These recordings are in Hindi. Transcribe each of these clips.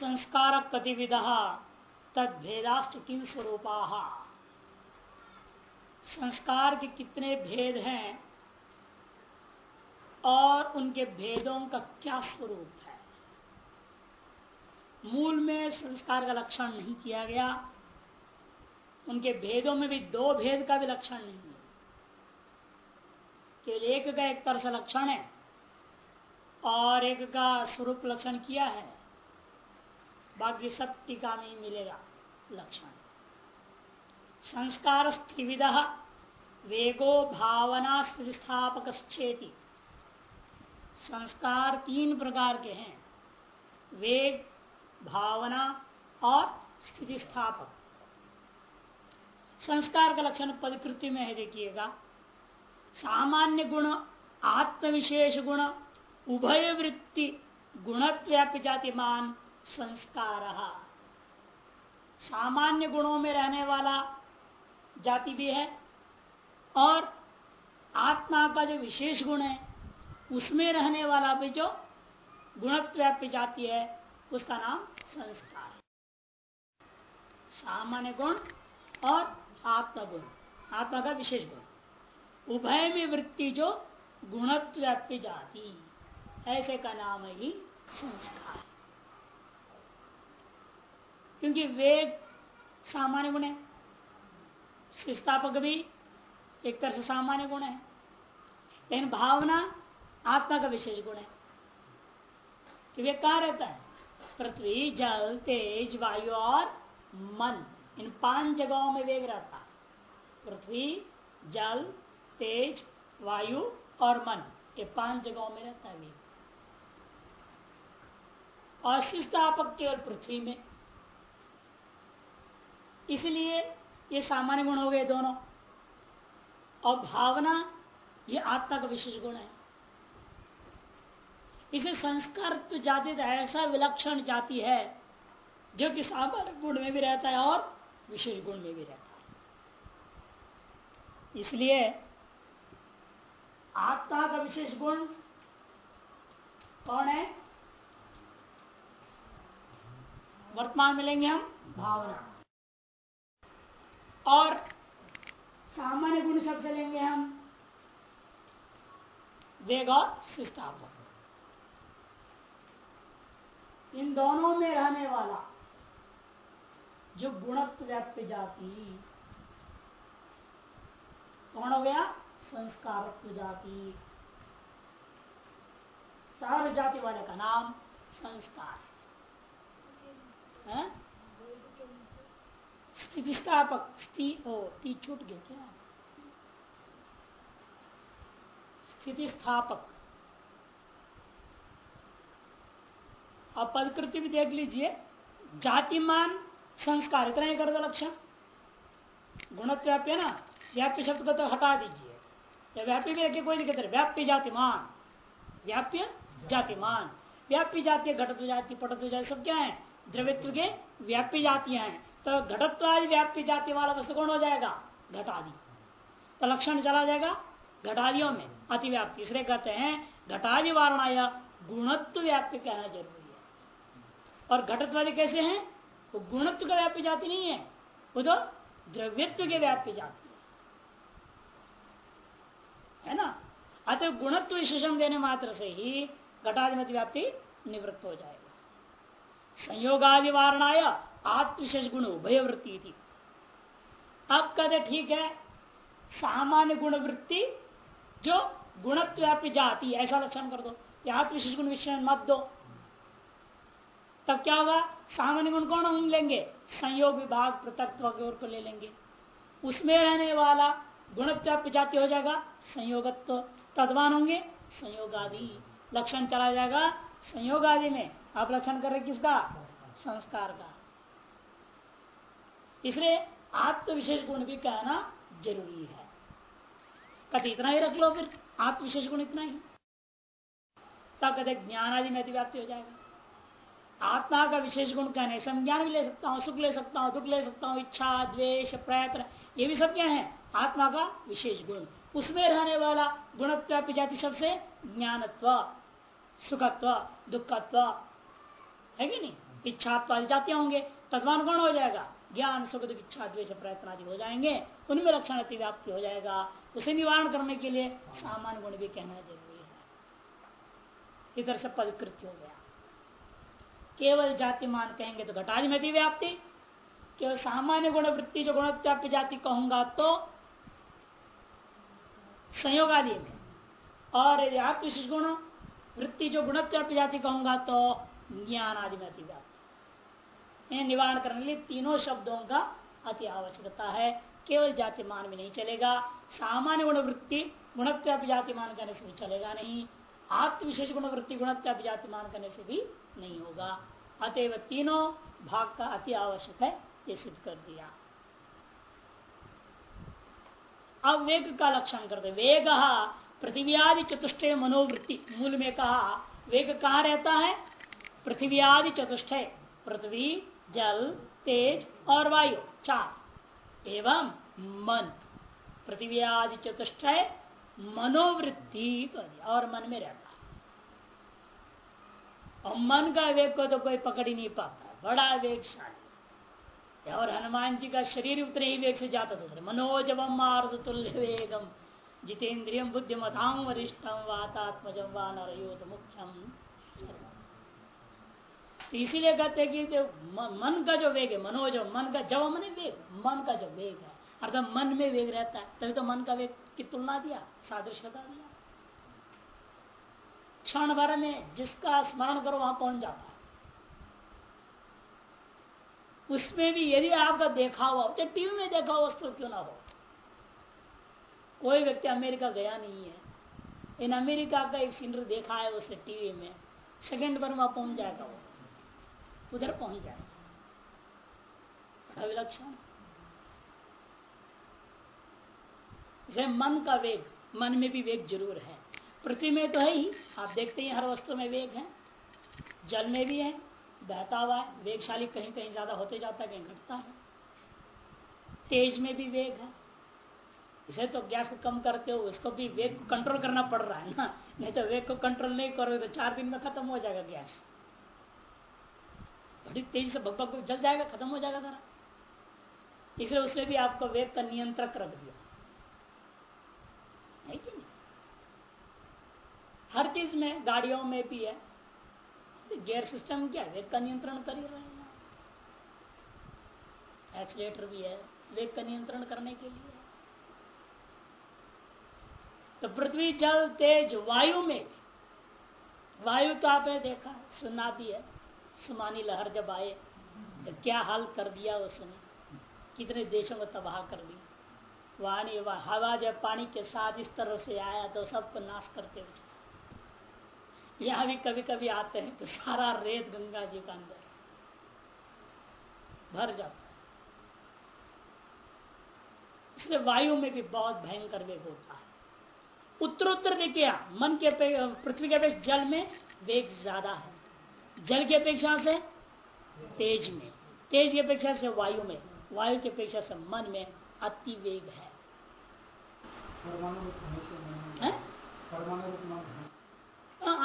संस्कार कतिविध तद भेदाष्ट किन स्वरूपा संस्कार के कितने भेद हैं और उनके भेदों का क्या स्वरूप है? मूल में संस्कार का लक्षण नहीं किया गया। उनके भेदों में भी दो भेद का भी लक्षण नहीं है। केवल एक का एक तरह से लक्षण है और एक का स्वरूप लक्षण किया है। बाकी सब टीका में मिलेगा लक्षण। संस्कार स्त्रिविद वेगो भावना स्थितिस्थापक संस्कार तीन प्रकार के हैं, वेग, भावना और स्थिति स्थापक संस्कार का लक्षण पदकृति में है, देखिएगा। सामान्य गुण, आत्मविशेष गुण उभय वृत्ति गुणव्यापी जातिमान संस्कार। सामान्य गुणों में रहने वाला जाति भी है और आत्मा का जो विशेष गुण है, उसमें रहने वाला भी जो गुणव्याप्य जाति है, उसका नाम संस्कार सामान्य गुण और आत्मा गुण, आत्मा का विशेष गुण। उभय में वृत्ति जो गुणत्व्याप्य जाति, ऐसे का नाम है ही संस्कार। क्योंकि वेग सामान्य गुण है। स्थापक भी एक तरह से सामान्य गुण है। लेकिन भावना आत्मा का विशेष गुण है। कि वे कहा रहता है? पृथ्वी, जल, तेज, वायु और मन। इन पाँच जगहों में वेग रहता पृथ्वी, जल, तेज, वायु और मन। ये पाँच जगहों में रहता है वेग। और केवल पृथ्वी में इसलिए ये सामान्य गुण हो गए दोनों। और भावना, ये आत्मा का विशेष गुण है। इसे संस्कार तो जाति ऐसा विलक्षण जाति है, जो कि सामान्य गुण में भी रहता है और विशेष गुण में भी रहता है। इसलिए आत्मा का विशेष गुण कौन है? वर्तमान में लेंगे हम भावना। और सामान्य गुण शब्द लेंगे हम। वेग और स्थापक इन दोनों में रहने वाला जो गुणत्व व्याप्य जाति, कौन हो गया? संस्कार जाति। सर्व जाति वाले का नाम संस्कार। है? स्थितिस्थापक स्थिति ती छूट गया क्या? स्थितिस्थापक अब पदकृति भी देख लीजिए। जातिमान संस्कार, इतना ही कर दो लक्षण। गुणत्व्याप्य ना? व्याप्य शब्द को तो हटा दीजिए। या व्याप्य भी रखिए, कोई दिक्कत व्याप्य जातिमान। व्याप्य जातिमान। व्याप्य जाति घटत जाति पटत जाति, सब क्या है? द्रवित्व के व्याप्य जातियाँ हैं। तो घटत्वादि व्याप्य जाति वाला वस्तु कौन हो जाएगा? घटादि। तो लक्षण चला जाएगा घटादियों में, अतिव्याप्ति। इसलिए कहते हैं, घटादि वारणा गुणत्व व्याप्य कहना ज़रूरी है। और घटत्वादि कैसे हैं? वो गुणत्व का व्याप्य जाति नहीं है, वो तो द्रव्यत्व के व्याप्य जाति है। ना? अतः गुणत्व विशेषण देने मात्र से ही घटाधिमति व्याप्ति निवृत्त हो जाएगा। संयोगादि वारणाय आत्मविशेष गुण उभय वृत्ति थी अब कहते ठीक है, सामान्य गुण वृत्ति जो गुणत्व जाती है, ऐसा लक्षण कर दो। आत्मविशेष गुण विषय मत दो। तब क्या होगा? सामान्य गुण कौन हम लेंगे? संयोग विभाग, पृथकत्व की ओर को ले लेंगे। उसमें रहने वाला गुणत्व जाति हो जाएगा, संयोगत्व। तदवान होंगे संयोग आदि लक्षण चला जाएगा संयोग आदि में। आप लक्षण कर रहे किसका? संस्कार का। इसलिए आत्म विशेष गुण भी कहना ज़रूरी है। कति इतना ही रख लो फिर आत्म विशेष गुण इतना ही। तब कहते ज्ञान आदि में अतिव्याप्ति हो जाएगा। आत्मा का विशेष गुण कहने संज्ञान भी ले सकता हूँ, सुख ले सकता हूँ, दुख ले सकता हूँ, इच्छा, द्वेष, प्रयत्न, ये भी सब क्या है? आत्मा का विशेष गुण। उसमें रहने वाला गुणत्व जाति सबसे ज्ञानत्व, सुखत्व, दुखत्व। है कि नहीं? इच्छात्वादि जाते होंगे तद्वान कौन हो जाएगा। ज्ञान सुख दुख इच्छा, द्वेष, प्रयत्न आदि हो जाएँगे, उनमें लक्षण अतिव्याप्ति हो जाएगा। उसे निवारण करने के लिए सामान्य गुण भी कहना ज़रूरी है। इधर से पदकृत्य हो गया। केवल जाति मान कहेंगे तो घटाज में अतिव्याप्ति केवल सामान्य गुण वृत्ति जो गुणत्याप्य जाति कहूँगा तो संयोग आदि में। और यदि आत्मविशेष गुण वृत्ति जो गुणत्याप्य जाति कहूँगा तो ज्ञान आदि में अतिव्याप्ति निवारण करने के लिए तीनों शब्दों का अति आवश्यकता है। केवल जाति मान में नहीं चलेगा। सामान्य गुण वृत्ति गुणत्यापि जाति मान करने से भी चलेगा नहीं। आत्मविशेष गुण वृत्ति गुणत्यापि जाति मान करने से भी नहीं होगा। अतएव तीनों भाग का अति आवश्यक है, ये सिद्ध कर दिया। अब वेग का लक्षण करते वेग पृथ्वी आदि चतुष्ट मनोवृत्ति, मूल में कहा, वेग कहा रहता है? पृथ्वी आदि चतुष्ट, पृथ्वी जल, तेज और वायु, चार। एवं मन। पृथ्वी आदि चतुष्ट मनोवृत्ति और मन में रहता है। और मन का वेग को तो कोई पकड़ ही नहीं पाता, बड़ा वेगशाली। और हनुमान जी का शरीर उतने ही वेग से जाता था मनोजवम मार्द तुल्य वेगम जितेन्द्रियम बुद्धिमताम वरिष्ठम वातात्मजम वा नरयोत मुख्यम तो इसीलिए कहते हैं कि मन का जो वेग है, मनोज मन का जब मन वेग, मन का जो वेग है, अर्थात मन में वेग रहता है, तभी तो मन का वेग की तुलना दिया, सादृश्यता दिया। क्षण भर में जिसका स्मरण करो, वहाँ पहुँच जाता है। उसमें भी यदि आपका देखा हुआ चाहे टीवी में देखा हुआ वस्तु क्यों ना हो। कोई व्यक्ति अमेरिका गया नहीं है, इन अमेरिका का एक सीनरी देखा है उसने टीवी में, सेकंड भर वहाँ पहुँच जाएगा वो। उधर पहुँच जाएगा विलक्षण। जैसे मन का वेग, मन में भी वेग ज़रूर है। पृथ्वी में तो है ही, आप देखते हैं हर वस्तु में वेग है। जल में भी है, बहता हुआ है, वेगशाली कहीं कहीं ज़्यादा होते जाता है, कहीं घटता है। तेज में भी वेग है। इसे तो गैस को कम करते हो उसको भी वेग को कंट्रोल करना पड़ रहा है ना? नहीं तो वेग को कंट्रोल नहीं करोगे तो चार दिन में खत्म हो जाएगा गैस। बड़ी तेज़ी से भग जल जाएगा, खत्म हो जाएगा जरा इसलिए उसने भी आपको वेग का नियंत्रक रख दिया। है कि नहीं? हर चीज़ में, गाड़ियों में भी है। गियर सिस्टम क्या वेग का नियंत्रण कर ही रहे हैं। भी है वेग का नियंत्रण करने के लिए। तो पृथ्वी, जल, तेज, वायु में वायु तो आपने देखा सुना भी है। सुमानी लहर जब आए तो क्या हाल कर दिया उसने? कितने देशों को तबाह कर दी वाणी हवा जब पानी के साथ इस तरह से आया तो सबको नाश करते हुए यहाँ भी कभी कभी आते हैं तो सारा रेत गंगा जी का अंदर भर जाता है। इसलिए वायु में भी बहुत भयंकर वेग होता है। उत्तरोत्तर देखिए, मन के पृथ्वी के अपेक्षा जल में वेग ज़्यादा है। जल की अपेक्षा से? तेज में। तेज की अपेक्षा से वायु में। वायु की अपेक्षा से मन में अति वेग है, है?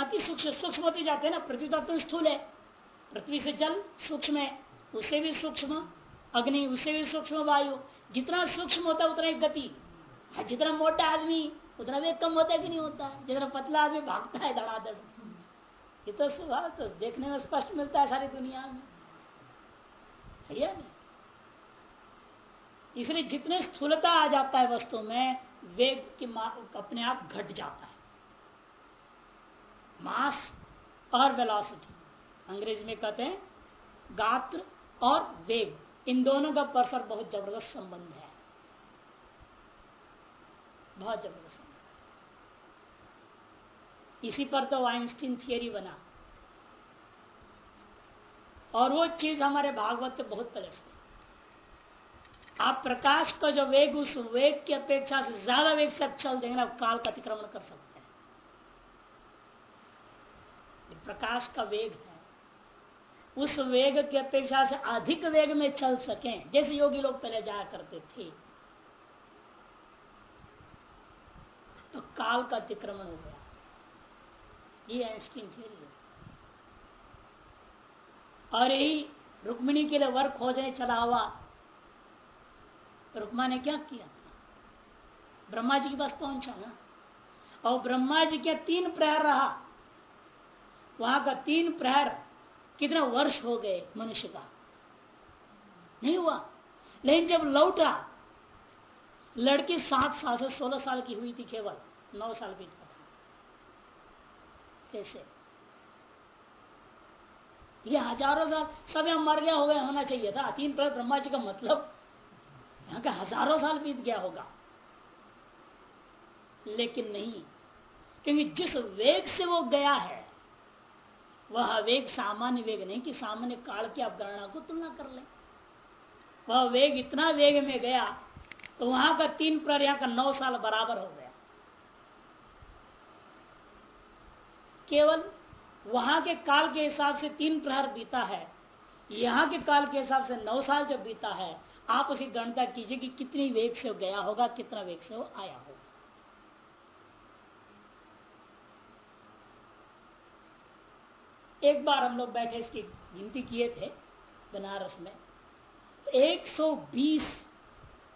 अति सूक्ष्म सूक्ष्म होते जाते हैं ना। पृथ्वी तत्व स्थूल है। पृथ्वी से जल सूक्ष्म है। उससे भी सूक्ष्म अग्नि उससे भी सूक्ष्म वायु। जितना सूक्ष्म होता है उतना ही गति। हाँ, जितना मोटा आदमी उतना वेग कम होता है कि नहीं होता? है जितना पतला आदमी भागता है धड़ाधड़। ये तो स्वभाव तो देखने में स्पष्ट मिलता है सारी दुनिया में। है इसलिए जितने स्थूलता आ जाता है वस्तु में, वेग की अपने आप घट जाता है। मास और वेलोसिटी अंग्रेज़ी में कहते हैं, गात्र और वेग। इन दोनों का परस्पर बहुत ज़बरदस्त संबंध है। बहुत ज़बरदस्त। इसी पर तो आइंस्टीन थियरी बना। और वो चीज़ हमारे भागवत में बहुत पहले से आप प्रकाश का जो वेग, उस वेग की अपेक्षा से ज़्यादा वेग से चल देंगे ना काल का अतिक्रमण कर सकते हैं। प्रकाश का वेग है। उस वेग की अपेक्षा से अधिक वेग में चल सके। जैसे योगी लोग पहले जाया करते थे। तो काल का अतिक्रमण हो गया। ये आइंस्टीन थ्योरी है और यही रुक्मिणी के लिए वर खोजने चला हुआ। रुक्मा ने क्या किया? ब्रह्मा जी के पास पहुँचा ना। और ब्रह्मा जी के तीन प्रहर रहा। वहाँ का तीन प्रहर कितना वर्ष हो गए मनुष्य का? नहीं हुआ। लेकिन जब लौटा, लड़की सात साल से सोलह साल की हुई थी केवल, नौ साल की कैसे? ये हज़ारों साल सब यहाँ मर गया, हो गया, होना चाहिए था। तीन प्रहर ब्रह्मा जी का मतलब? यहाँ का हज़ारों साल बीत गया होगा। लेकिन नहीं, क्योंकि जिस वेग से वो गया है, वह वेग सामान्य वेग नहीं कि सामान्य काल की आप को तुलना कर ले। वह वेग इतना वेग में गया तो वहाँ का तीन प्रहर का नौ साल बराबर हो गया। केवल वहाँ के काल के हिसाब से तीन प्रहर बीता है। यहाँ के काल के हिसाब से नौ साल जब बीता है, आप उसी गणता कीजिए कि कितनी वेग से गया होगा, कितना वेग से वो आया होगा। एक बार हम लोग बैठे, इसकी गिनती किए थे बनारस में तो 120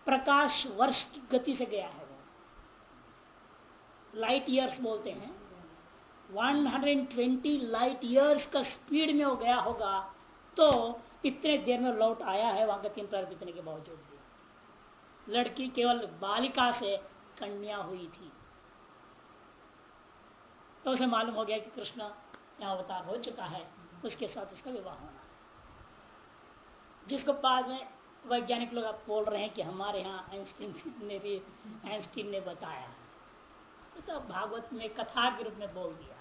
प्रकाश वर्ष की गति से गया है वो। लाइट ईयर्स बोलते हैं। 120 लाइट ईयर्स का स्पीड में वो गया होगा तो इतने देर में लौट आया है वहाँ का तीन प्रार बीतने के बावजूद भी। लड़की केवल बालिका से कन्या हुई थी। तो उसे मालूम हो गया कि कृष्ण यहाँ अवतार हो चुका है, उसके साथ उसका विवाह होना है। जिसको बाद में वैज्ञानिक लोग आप बोल रहे हैं कि हमारे यहाँ आइंस्टीन ने भी, आइंस्टीन ने बताया। है तो भागवत में कथा के रूप में बोल दिया। है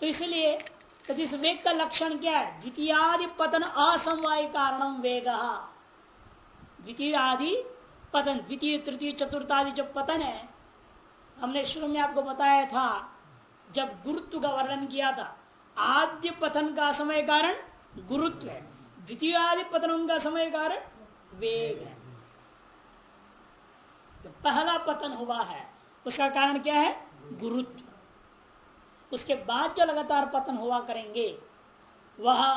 तो इसलिए तो इस वेग का लक्षण क्या है? द्वितीयादि पतन असमवाय कारणम वेग। द्वितीय आदि पतन, द्वितीय, तृतीय, चतुर्थादि जो पतन है, हमने शुरू में आपको बताया था, जब गुरुत्व का वर्णन किया था, आद्य पतन का समय कारण गुरुत्व है। द्वितीय आदि पतन का समय कारण वेग है। तो पहला पतन हुआ है, उसका कारण क्या है? गुरुत्व। उसके बाद जो लगातार पतन हुआ करेंगे, वह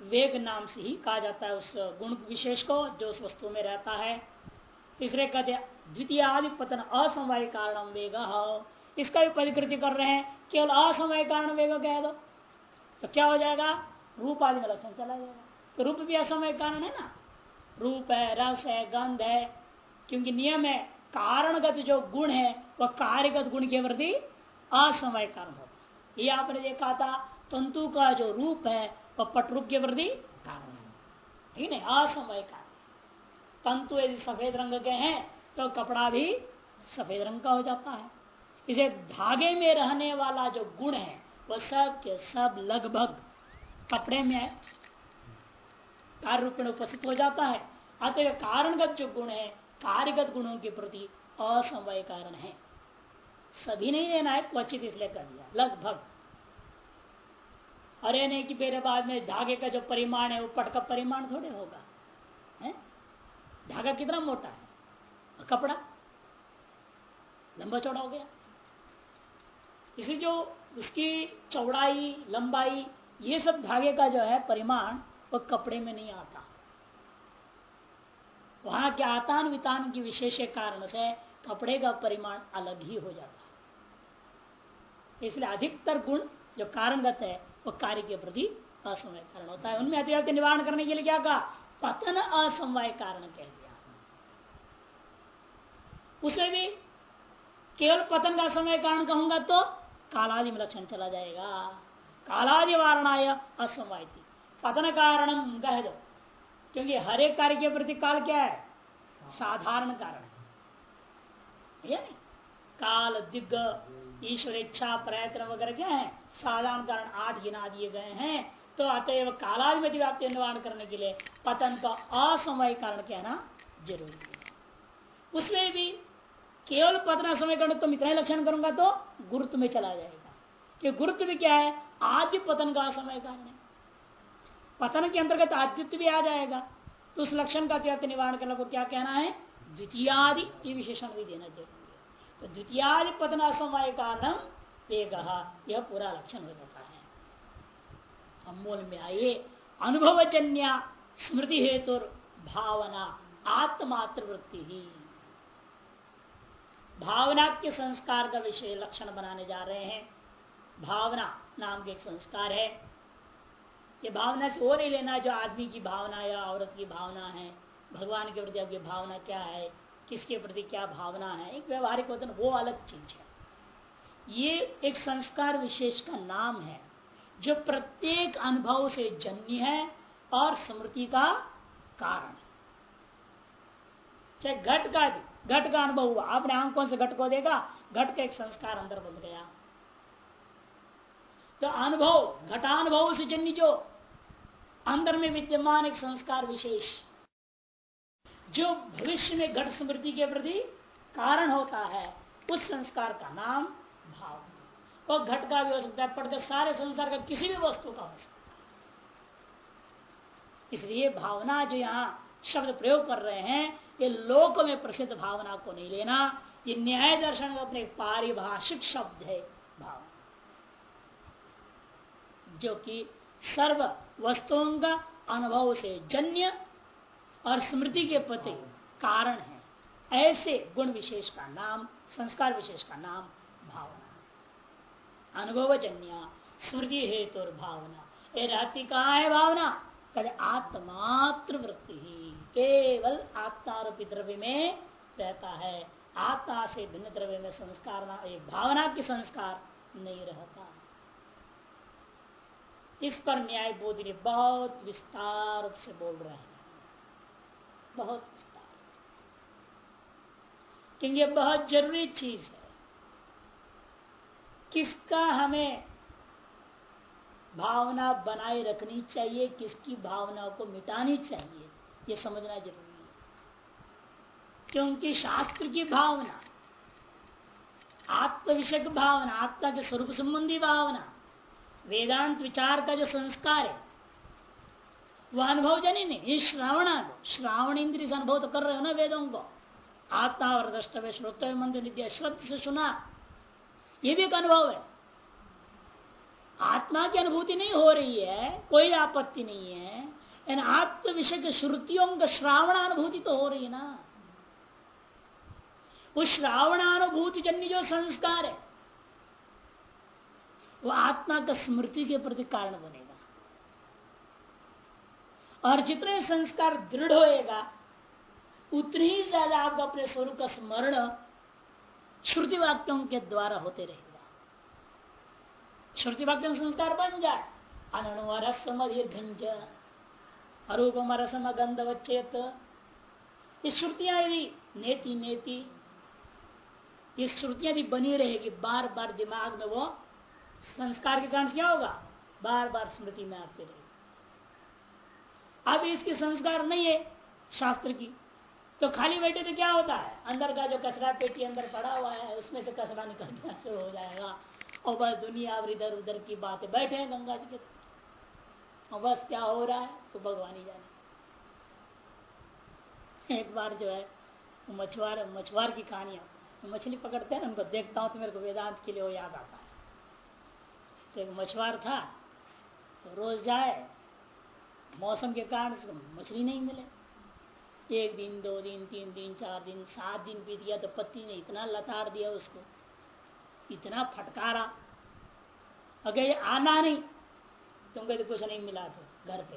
वेग नाम से ही कहा जाता है उस गुण विशेष को जो उस वस्तु में रहता है। तीसरे कहते द्वितीय आदि पतन असमवाय कारण वेग। इसका भी परिकृति कर रहे हैं, केवल असमय कारण वेग कह दो तो क्या हो जाएगा? रूप आदि में लक्षण चला जाएगा। तो रूप भी असमय कारण है ना? रूप है, रस है, गंध है, क्योंकि नियम है, कारणगत जो गुण है, वह कार्यगत गुण के प्रति असमय कारण होता ये आपने देखा था, तंतु का जो रूप है, वह पटरूप के प्रति कारण है। ठीक है असमय कारण तंतु यदि सफ़ेद रंग के हैं तो कपड़ा भी सफ़ेद रंग का हो जाता है। इसे धागे में रहने वाला जो गुण है, वह सब के सब लगभग कपड़े में कार्य रूप में उपस्थित हो जाता है। अतः कारणगत जो गुण है, कार्यगत गुणों के प्रति असमय कारण है। सभी नहीं लेना है, क्वचित इसलिए कर दिया लगभग। अरे नहीं कि मेरे बाद में धागे का जो परिमाण है वो पट का परिमाण थोड़े होगा, है? धागा कितना मोटा है? कपड़ा? लंबा चौड़ा हो गया। इसे जो उसकी चौड़ाई, लंबाई, ये सब धागे का जो है परिमाण, वो कपड़े में नहीं आता। वहाँ के आतान वितान की विशेष कारण से कपड़े का परिमाण अलग ही हो जाता इसलिए अधिकतर गुण जो कारणगत है, वो कार्य के प्रति असमय कारण होता है। उनमें अतिव्याप्ति निवारण करने के लिए क्या कहा? पतन असमवाय कारण कह दिया। उसमें भी केवल पतन का समय कारण कहूँगा तो कालादि में लक्षण चला जाएगा। कालादि वारणाय असमवायती पतन कारणम कह दो। क्योंकि हर एक कार्य के प्रति काल क्या है? साधारण कारण है। काल दिग्ग ईश्वर इच्छा प्रयत्न वगैरह क्या है? साधारण कारण आठ गिना दिए गए हैं। तो अतएव कालादि में व्याप्ति निवारण करने के लिए पतन का असमय कारण कहना ज़रूरी है। उसमें भी केवल पतना समय करने तुम इतना लक्षण करूँगा तो गुरुत्व में चला जाएगा। कि गुरुत्व भी क्या है? आद्य पतन का असमय कारण है। पतन के अंतर्गत आद्यत्व भी आ जाएगा। तो उस लक्षण का त्याग निवारण करने को क्या कहना है? द्वितीयादि ये विशेषण भी देना ज़रूरी तो द्वितीयादि पतन असमय कारण वेग। यह पूरा लक्षण हो जाता है। मूल में आइए। अनुभवजन्य स्मृति हेतु भावना आत्मात्र वृत्ति ही भावना के संस्कार का विषय लक्षण बनाने जा रहे हैं। भावना नाम के एक संस्कार है। ये भावना से और नहीं लेना जो आदमी की भावना या औरत की भावना है। भगवान के प्रति आपकी भावना क्या है? किसके प्रति क्या भावना है, एक व्यवहारिक होता वो अलग चीज़ है। ये एक संस्कार विशेष का नाम है, जो प्रत्येक अनुभव से जन्य है और स्मृति का कारण चाहे घट का भी, घट का अनुभव हुआ, आपने आँखों से घट को देखा, घट का एक संस्कार अंदर बन गया। तो अनुभव, घटानुभव से जन्य जो, अंदर में विद्यमान एक संस्कार विशेष। जो भविष्य में घट स्मृति के प्रति कारण होता है, उस संस्कार का नाम भाव और घट का भी हो सकता है पढ़कर सारे संसार का किसी भी वस्तु का हो सकता है। इसलिए भावना जो यहाँ शब्द प्रयोग कर रहे हैं, ये लोक में प्रसिद्ध भावना को नहीं लेना, ये न्याय दर्शन का अपने पारिभाषिक शब्द है भावना। जो कि सर्व वस्तुओं का अनुभव से जन्य और स्मृति के प्रति कारण है। ऐसे गुण विशेष का नाम, संस्कार विशेष का नाम भावना। है अनुभव जन्य स्मृति हेतु और भावना। ये रहती कहा है भावना? कहे आत्मात्र वृत्ति ही। केवल आत्मारूपी द्रव्य में रहता है। आत्मा से भिन्न द्रव्य में संस्कार ना एक भावना की संस्कार नहीं रहता। इस पर न्याय बोधि बहुत विस्तार से बोल रहे हैं। बहुत क्योंकि बहुत ज़रूरी चीज़ है। किसका हमें भावना बनाए रखनी चाहिए, किसकी भावना को मिटानी चाहिए ये समझना ज़रूरी है। क्योंकि शास्त्र की भावना आत्म विषय भावना, आत्मा के स्वरूप संबंधी भावना, वेदांत विचार का जो संस्कार है वह अनुभव जनी नहीं श्रावण श्रावण इंद्रिय से अनुभव तो कर रहे हो ना वेदों को। आत्मा और द्रष्टव्य श्रोतव्य मंदिर नित्य श्रद्ध से सुना। ये भी एक अनुभव है। आत्मा की अनुभूति नहीं हो रही है, कोई आपत्ति नहीं है, लेकिन आत्म विषय के श्रुतियों का श्रावणानुभूति तो हो रही है ना। उस श्रावणानुभूति जन्य जो संस्कार है, वो आत्मा का स्मृति के प्रति कारण बनेगा। और जितने संस्कार दृढ़ होएगा, उतनी ही ज़्यादा आपका अपने स्वरूप का स्मरण श्रुति वाक्यों के द्वारा होते रहेगा। श्रुति वाक्य संस्कार बन जाए। अनुरसम दीर्घंज अरूपम रसम गंधवचेत ये श्रुतियाँ यदि नेति नेति, ये श्रुतियाँ यदि बनी रहेगी। बार बार दिमाग में वो संस्कार के कारण क्या होगा? बार बार स्मृति में आते रहेगी। अब इसके संस्कार नहीं है शास्त्र की। तो खाली बैठे तो क्या होता है? अंदर का जो कचरा पेटी अंदर पड़ा हुआ है, उसमें से कचरा निकलना शुरू हो जाएगा। और बस दुनिया और इधर उधर की बातें। बैठे हैं गंगा जी के और बस क्या हो रहा है? तो भगवान ही जाने। एक बार जो है मछुआर मछुआर की कहानियाँ। मछली पकड़ते हैं, उनको देखता हूँ तो मेरे को वेदांत के लिए वो याद आता है। तो एक मछुआर था तो रोज जाए मौसम के कारण उसको मछली नहीं मिले। एक दिन, दो दिन, तीन दिन, चार दिन, सात दिन बीत गया तो पति ने इतना लताड़ दिया उसको, इतना फटकारा। अगर आना नहीं तुमको तो कुछ नहीं मिला तो घर पे।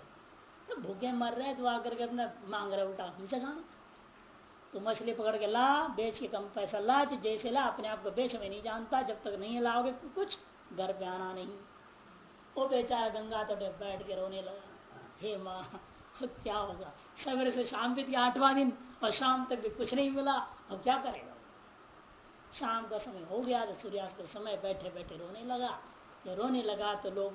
तो भूखे मर रहे तो आकर के अपना मांग रहे उठा हमसे खाना तो मछली पकड़ के ला, बेच के कम पैसा ला तो जैसे ला, अपने आप को बेच में नहीं जानता, जब तक नहीं लाओगे, कुछ घर पे आना नहीं। वो बेचारा गंगा तट बैठ के रोने लगा। हे माँ क्या होगा? सवेरे से शाम बीत गया, आठवां दिन, और शाम तक भी कुछ नहीं मिला, अब क्या करेगा? शाम का समय हो गया तो सूर्यास्त का समय बैठे बैठे रोने लगा। जब रोने लगा तो लोग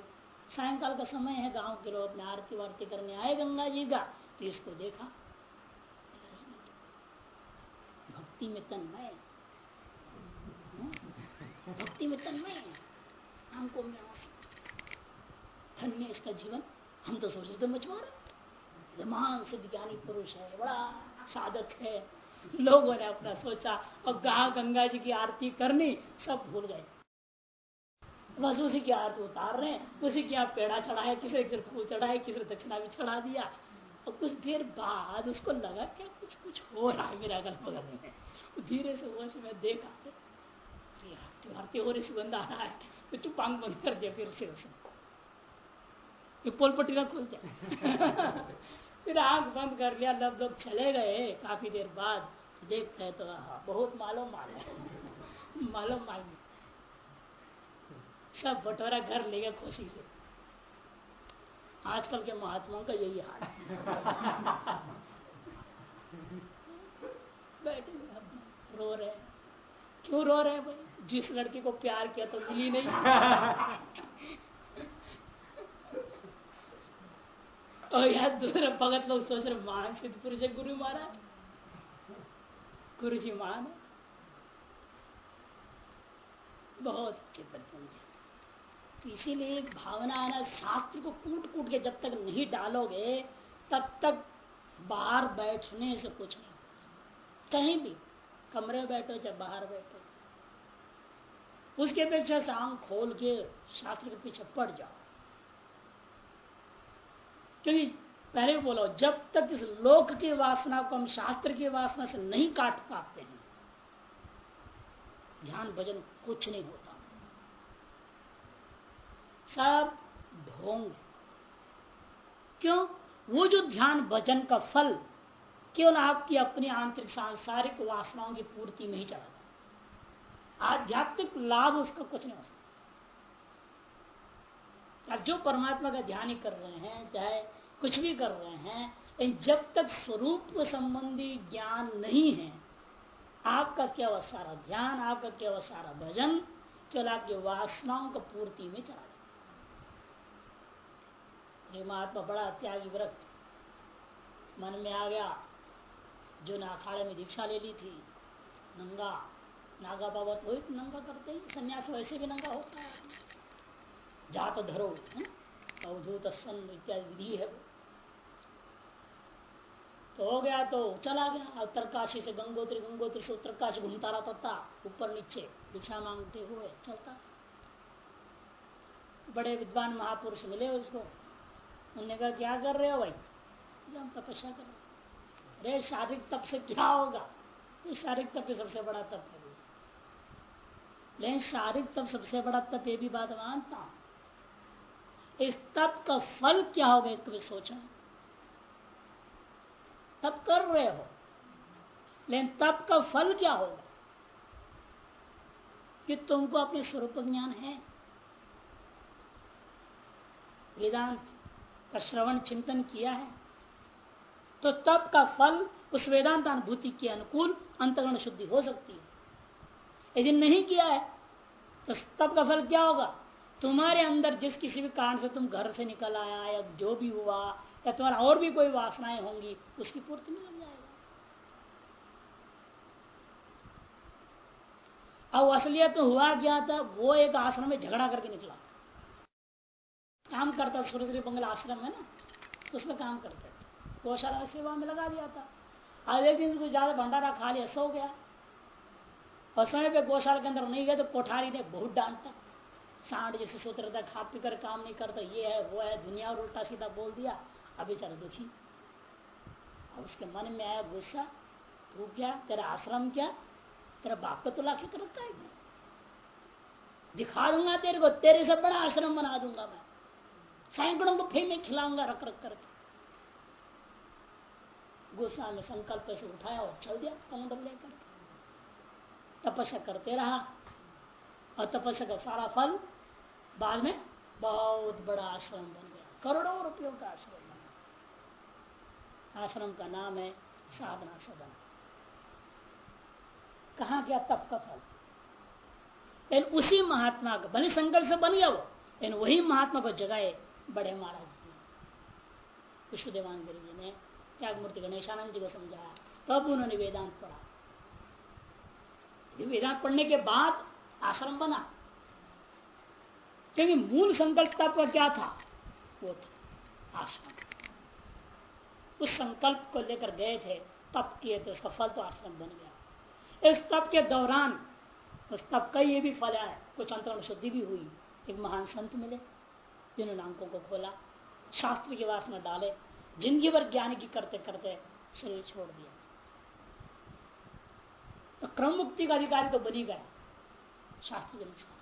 सायंकाल का समय है, गाँव के लोग अपने आरती वारती करने आए गंगा जी का तो इसको देखा। भक्ति में तन्मय। भक्ति में तन्मय। हमको धन्य इसका जीवन। हम तो सोच रहे थे मछुआरा। महान सिद्ध ज्ञानी पुरुष है, बड़ा साधक है। लोगों ने अपना सोचा और कहा, गंगा जी की आरती करनी, सब भूल गए। बस उसी की आरती उतार रहे उसी के आप पेड़ा चढ़ाए किसी ने फूल चढ़ाए किसी ने दक्षिणा भी चढ़ा दिया। और कुछ देर बाद उसको लगा क्या कुछ कुछ हो रहा है मेरे अगल बगल में धीरे से वो मैं देखा आरती हो रही सुगंध आ रहा है तो चुप बंद कर दिया फिर उसे। उसने पोल पट्टी ना खुल फिर आँख बंद कर लिया, लब लोग चले गए। काफ़ी देर बाद देखते हैं तो हाँ बहुत मालूम मालूम मालूम मालूम सब बटोरा घर ले गया खुशी से। आजकल के महात्माओं का यही हाल बैठे रो रहे क्यों रो रहे भाई? जिस लड़की को प्यार किया तो मिली नहीं। और यार दूसरे भगत लोग सोच रहे मान सिद्ध पुरुष गुरु महाराज। गुरु जी मान बहुत चिंतन तो इसीलिए भावना आना शास्त्र को कूट कूट के जब तक नहीं डालोगे, तब तक बाहर बैठने से कुछ नहीं कहीं भी, कमरे में बैठो, चाहे बाहर बैठो। उसके अपेक्षा से आँख खोल के शास्त्र के पीछे पड़ जाओ। क्योंकि पहले भी बोलो, जब तक इस लोक की वासना को हम शास्त्र की वासना से नहीं काट पाते हैं, ध्यान भजन कुछ नहीं होता। सब ढोंग क्यों? वो जो ध्यान भजन का फल केवल आपकी अपनी आंतरिक सांसारिक वासनाओं की पूर्ति में ही चला आध्यात्मिक लाभ उसका कुछ नहीं हो सकता। आप जो परमात्मा का ध्यान ही कर रहे हैं, चाहे कुछ भी कर रहे हैं लेकिन जब तक स्वरूप संबंधी ज्ञान नहीं है, आपका क्या वह सारा ध्यान, आपका क्या वह सारा भजन, केवल आपकी वासनाओं का पूर्ति में चला जाता महात्मा बड़ा त्यागी व्रत। मन में आ गया, जो ना अखाड़े में दीक्षा ले ली थी, नंगा, नागा बाबा तो नंगा करते ही, संन्यास वैसे भी नंगा होता है। जात धरो अवधूत सन इत्यादि विधि है तो हो गया तो चला गया। उत्तरकाशी से गंगोत्री गंगोत्री से उत्तरकाशी घूमता रहता था ऊपर नीचे भिक्षा मांगते हुए चलता। बड़े विद्वान महापुरुष मिले उसको। उन्होंने कहा, क्या कर रहे हो भाई? हम तपस्या कर रहे अरे, शारीरिक तप से क्या होगा? ये शारीरिक तप सबसे बड़ा तप है। लेकिन शारीरिक तप सबसे बड़ा तप ये भी बात मानता हूँ। इस तप का फल क्या होगा कभी सोचा। तप कर रहे हो, लेकिन तप का फल क्या होगा? कि तुमको अपने स्वरूप ज्ञान है। वेदांत का श्रवण चिंतन किया है। तो तप का फल उस वेदांत अनुभूति के अनुकूल अंतगण शुद्धि हो सकती है। यदि नहीं किया है तो तप का फल क्या होगा? तुम्हारे अंदर जिस किसी भी कारण से तुम घर से निकल आया या जो भी हुआ, या तुम्हारा और भी कोई वासनाएँ होंगी, उसकी पूर्ति में लग जाएगा। अब असलियत तो हुआ क्या था, वो एक आश्रम में झगड़ा करके निकला। काम करता सूर्य बंगला आश्रम है ना, उसमें काम करते गौशाला सेवा में लगा दिया था। आज एक दिन कुछ ज़्यादा भंडारा खा लिया, सो गया। और समय पे गौशाला के अंदर नहीं गया तो कोठारी ने बहुत डांटता सांड जैसे सोच था खा पी कर काम नहीं करता, ये है, वो है, दुनिया और उल्टा सीधा बोल दिया। अभी चल दुखी अब उसके मन में आया गुस्सा, तू क्या, तेरा आश्रम क्या? तेरा बाप का तो लाखे करता है दिखा दूँगा तेरे को, तेरे से बड़ा आश्रम बना दूँगा मैं। सैकड़ों को फिर मैं खिलाऊँगा रख रख करके। गुस्सा में संकल्प से उठाया और चल दिया कमंडल लेकर। तपस्या करते रहा। और तपस्या का सारा फल बाद में बहुत बड़ा आश्रम बन गया। करोड़ों रुपयों का आश्रम बना आश्रम का नाम है साधना सदन। कहा गया तप का फल? लेकिन उसी महात्मा का भले संकल्प से बन गया वो। लेकिन वही महात्मा को जगाए बड़े महाराज जी विश्वदेवान गिरी जी ने त्याग मूर्ति गणेशानंद जी को समझाया। तब उन्होंने वेदांत पढ़ा। वेदांत पढ़ने के बाद आश्रम बना क्योंकि मूल संकल्प तत्व क्या था? वो था आश्रम। उस संकल्प को लेकर गए थे, तप किए थे, उसका फल तो आश्रम बन गया। इस तप के दौरान, उस तप का ये भी फल है कुछ अंतरण शुद्धि भी हुई, एक महान संत मिले, जिन्होंने अंकों को खोला, शास्त्र की वासना डाले, ज़िंदगी भर ज्ञान की करते करते शरीर छोड़ दिया। तो क्रम मुक्ति का अधिकारी तो बनी गया, शास्त्र के अनुसार।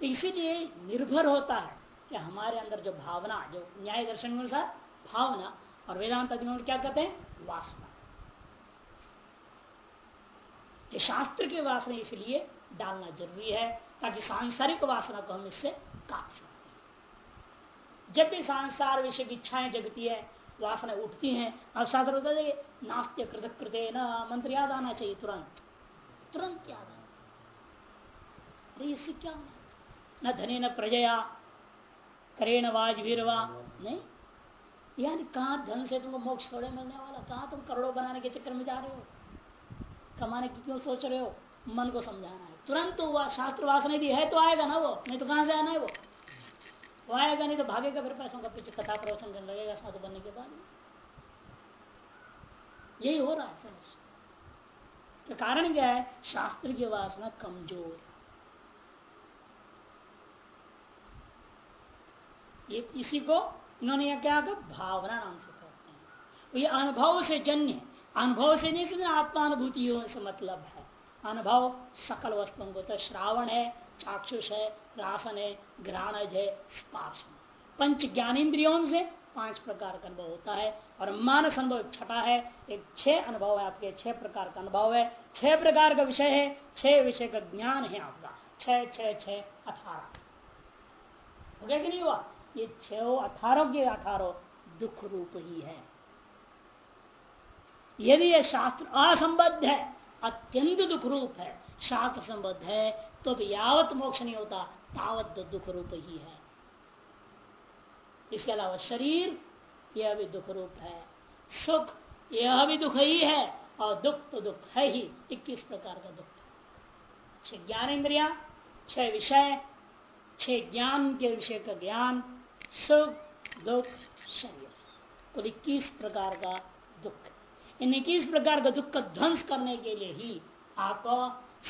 तो इसीलिए निर्भर होता है कि हमारे अंदर जो भावना, जो न्याय दर्शन के अनुसार भावना और वेदांत अधिगम क्या कहते हैं? वासना। कि शास्त्र के वासना इसलिए डालना ज़रूरी है ताकि सांसारिक वासना को हम इससे काट सकते जब भी सांसार विषय की इच्छाएँ जगती है वासना उठती हैं अब शास्त्र नास्त्य कृत कृत्य न, मंत्र याद आना चाहिए तुरंत। तुरंत याद आना अरे इससे क्या होना न धने न प्रजया करे न वाज वीरवा, नहीं? यानी कहा धन से तुमको मोक्ष थोड़े मिलने वाला? कहा तुम करोड़ों बनाने के चक्कर में जा रहे हो? कमाने की क्यों सोच रहे हो? मन को समझाना है। तुरंत तो शास्त्र वासना यदि है तो आएगा ना वो? नहीं तो कहाँ से आना है वो? वो आएगा नहीं तो भागेगा फिर पैसों का पीछे कथा प्रवचन करने लगेगा, साधु बनने के बाद। यही हो रहा है तो कारण क्या है? शास्त्र की वासना कमज़ोर ये इसी को इन्होंने यह क्या कहा? भावना नाम से कहते हैं। ये अनुभव से जन्य अनुभव से नहीं समझ आत्मानुभूति से मतलब है। अनुभव सकल वस्तुओं को तो श्रावण है, चाक्षुष है, रासन है घ्राणज है स्पर्श पंच ज्ञानेन्द्रियों से पाँच प्रकार का अनुभव होता है और मानस अनुभव छठा है। एक छह अनुभव है आपके, छह प्रकार का अनुभव है। छह प्रकार का विषय है, छह विषय का ज्ञान है आपका। छह छह छह, अठारह। हो गया कि नहीं हुआ? ये छह अठारह के अठारह दुख रूप ही है। यदि यह शास्त्र असंबद्ध है, अत्यंत दुख रूप है शास्त्र संबद्ध है तो भी यावत मोक्ष नहीं होता, तावत दुख रूप ही है। इसके अलावा शरीर, यह भी दुख रूप है। सुख, यह भी दुख ही है, और दुख तो दुख है ही। इक्कीस प्रकार का दुख। छह ज्ञान इंद्रिया छह विषय, छह ज्ञान के विषय का ज्ञान सुख दुख शरीर। कुल इक्कीस प्रकार का दुख। इन इक्कीस प्रकार का दुख का ध्वंस करने के लिए ही आपको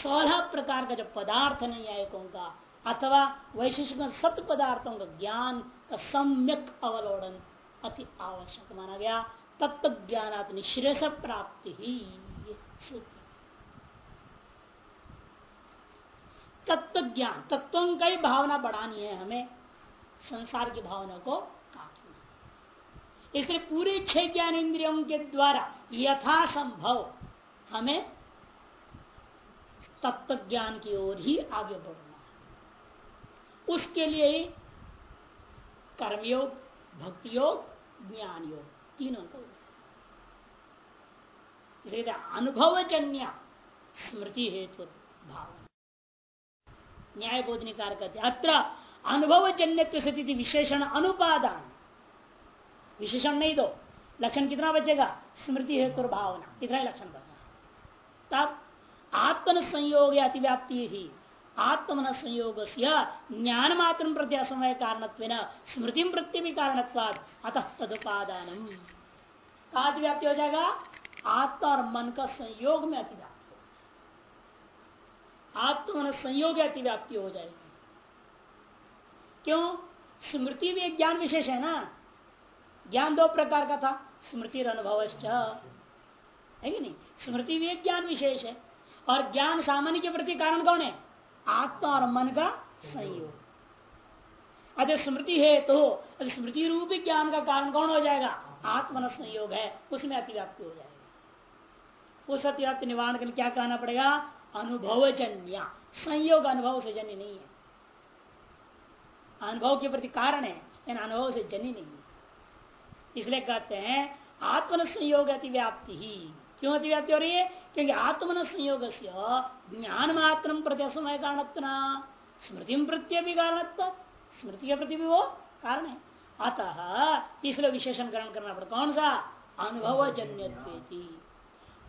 सोलह प्रकार का जो पदार्थ नहीं आयकों का अथवा वैशिष्ट सत्य पदार्थों का ज्ञान का सम्यक अवलोड़न अति आवश्यक माना गया। तत्व ज्ञान निश्रेष प्राप्ति ही तत्व ज्ञान तत्वों का ही भावना बढ़ानी है हमें। संसार की भावना को काटना इसलिए पूरे छह ज्ञान इंद्रियों के द्वारा यथा संभव हमें तत्व ज्ञान की ओर ही आगे बढ़ना है। उसके लिए कर्मयोग भक्ति योग ज्ञान योग तीनों का अनुभवजन्य स्मृति हेतु भावना। न्याय बोधनिकार कहते अत्र अनुभवजन्य स्थिति विशेषण अनुपादान। विशेषण नहीं दो। लक्षण कितना बचेगा? स्मृति हेतु भावना। कितना लक्षण बचेगा। तब आत्मन संयोग अतिव्याप्ति ही। आत्मन संयोग ज्ञान मात्र प्रति असमय कारण स्मृति प्रति भी कारण अतः तदुपादान का अतिव्याप्ति हो जाएगा? आत्मा और मन का संयोग में अतिव्याप्ति आत्मन संयोग अतिव्याप्ति हो जाएगी। क्यों? स्मृति भी एक ज्ञान विशेष है ना? ज्ञान दो प्रकार का था, स्मृति अनुभव है कि नहीं? स्मृति भी एक ज्ञान विशेष है। और ज्ञान सामान्य के प्रति कारण कौन है? आत्मा और मन का संयोग। अरे स्मृति है तो स्मृति रूपी ज्ञान का कारण कौन हो जाएगा? आत्मन संयोग है। उसमें अतिव्याप्ति हो जाएगी। उस अतिव्याप्ति निवारण के लिए क्या कहना पड़ेगा? अनुभव जन्य संयोग अनुभव से जन्य नहीं है। अनुभव के प्रति कारण है। लेकिन अनुभव से जन्य नहीं इसलिए कहते हैं आत्मन संयोग अतिव्याप्ति ही। क्यों अतिव्याप्ति हो रही है? क्योंकि आत्मन संयोग से ज्ञान मात्र प्रति समय कारण स्मृति प्रत्यय भी कारणत्व स्मृति के प्रति भी वो कारण है। अतः इसलिए विशेषण ग्रहण करना पड़ता कौन सा? अनुभव जन्य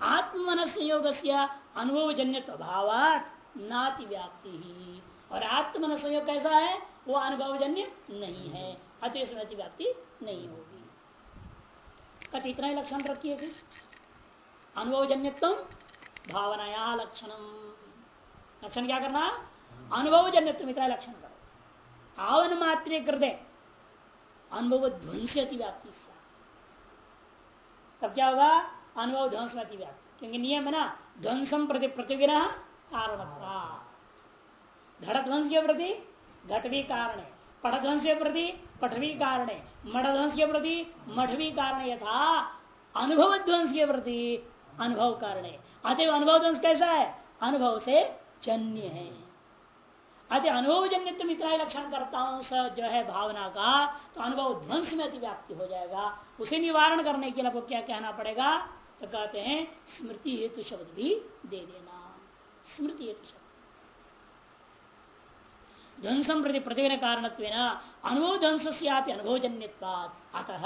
आत्मन संयोग से अनुभव जन्य भाव नाति व्याप्ति ही। और आत्मन संयोग कैसा है? वो अनुभवजन्य नहीं है, अति व्याप्ति नहीं होगी। कत इतना ही लक्षण रखिए फिर। अनुभवजन्यत्व भावनाया लक्षण। लक्षण क्या करना? अनुभव जन्य मित्रा लक्षण करो। आवन मात्र कृदय अनुभव ध्वंस व्याप्ति तब क्या होगा? अनुभव ध्वंस में व्याप्ति। क्योंकि नियम है ना ध्वंसम प्रति प्रतिगिना कारण घट ध्वंस के प्रति घट भी कारण है पट ध्वंस के प्रति पठवी कारण है मठ ध्वंस के प्रति मठवी कारण यथा अनुभव ध्वंस के प्रति अनुभव कारण। है अतः अनुभव ध्वंस कैसा है? अनुभव से जन्य है। अतः अनुभव जन्य इतना लक्षण करता हूँ, स, जो, है, भावना का तो अनुभव ध्वंस में अतिव्याप्ति हो जाएगा। उसे निवारण करने के लिए आपको क्या कहना पड़ेगा? तो कहते हैं, स्मृति हेतु शब्द भी दे देना। स्मृति हेतु शब्द। ध्वंसम प्रति प्रतिग्न कारण अनुभव ध्वंस से अनुभवजन्य अतः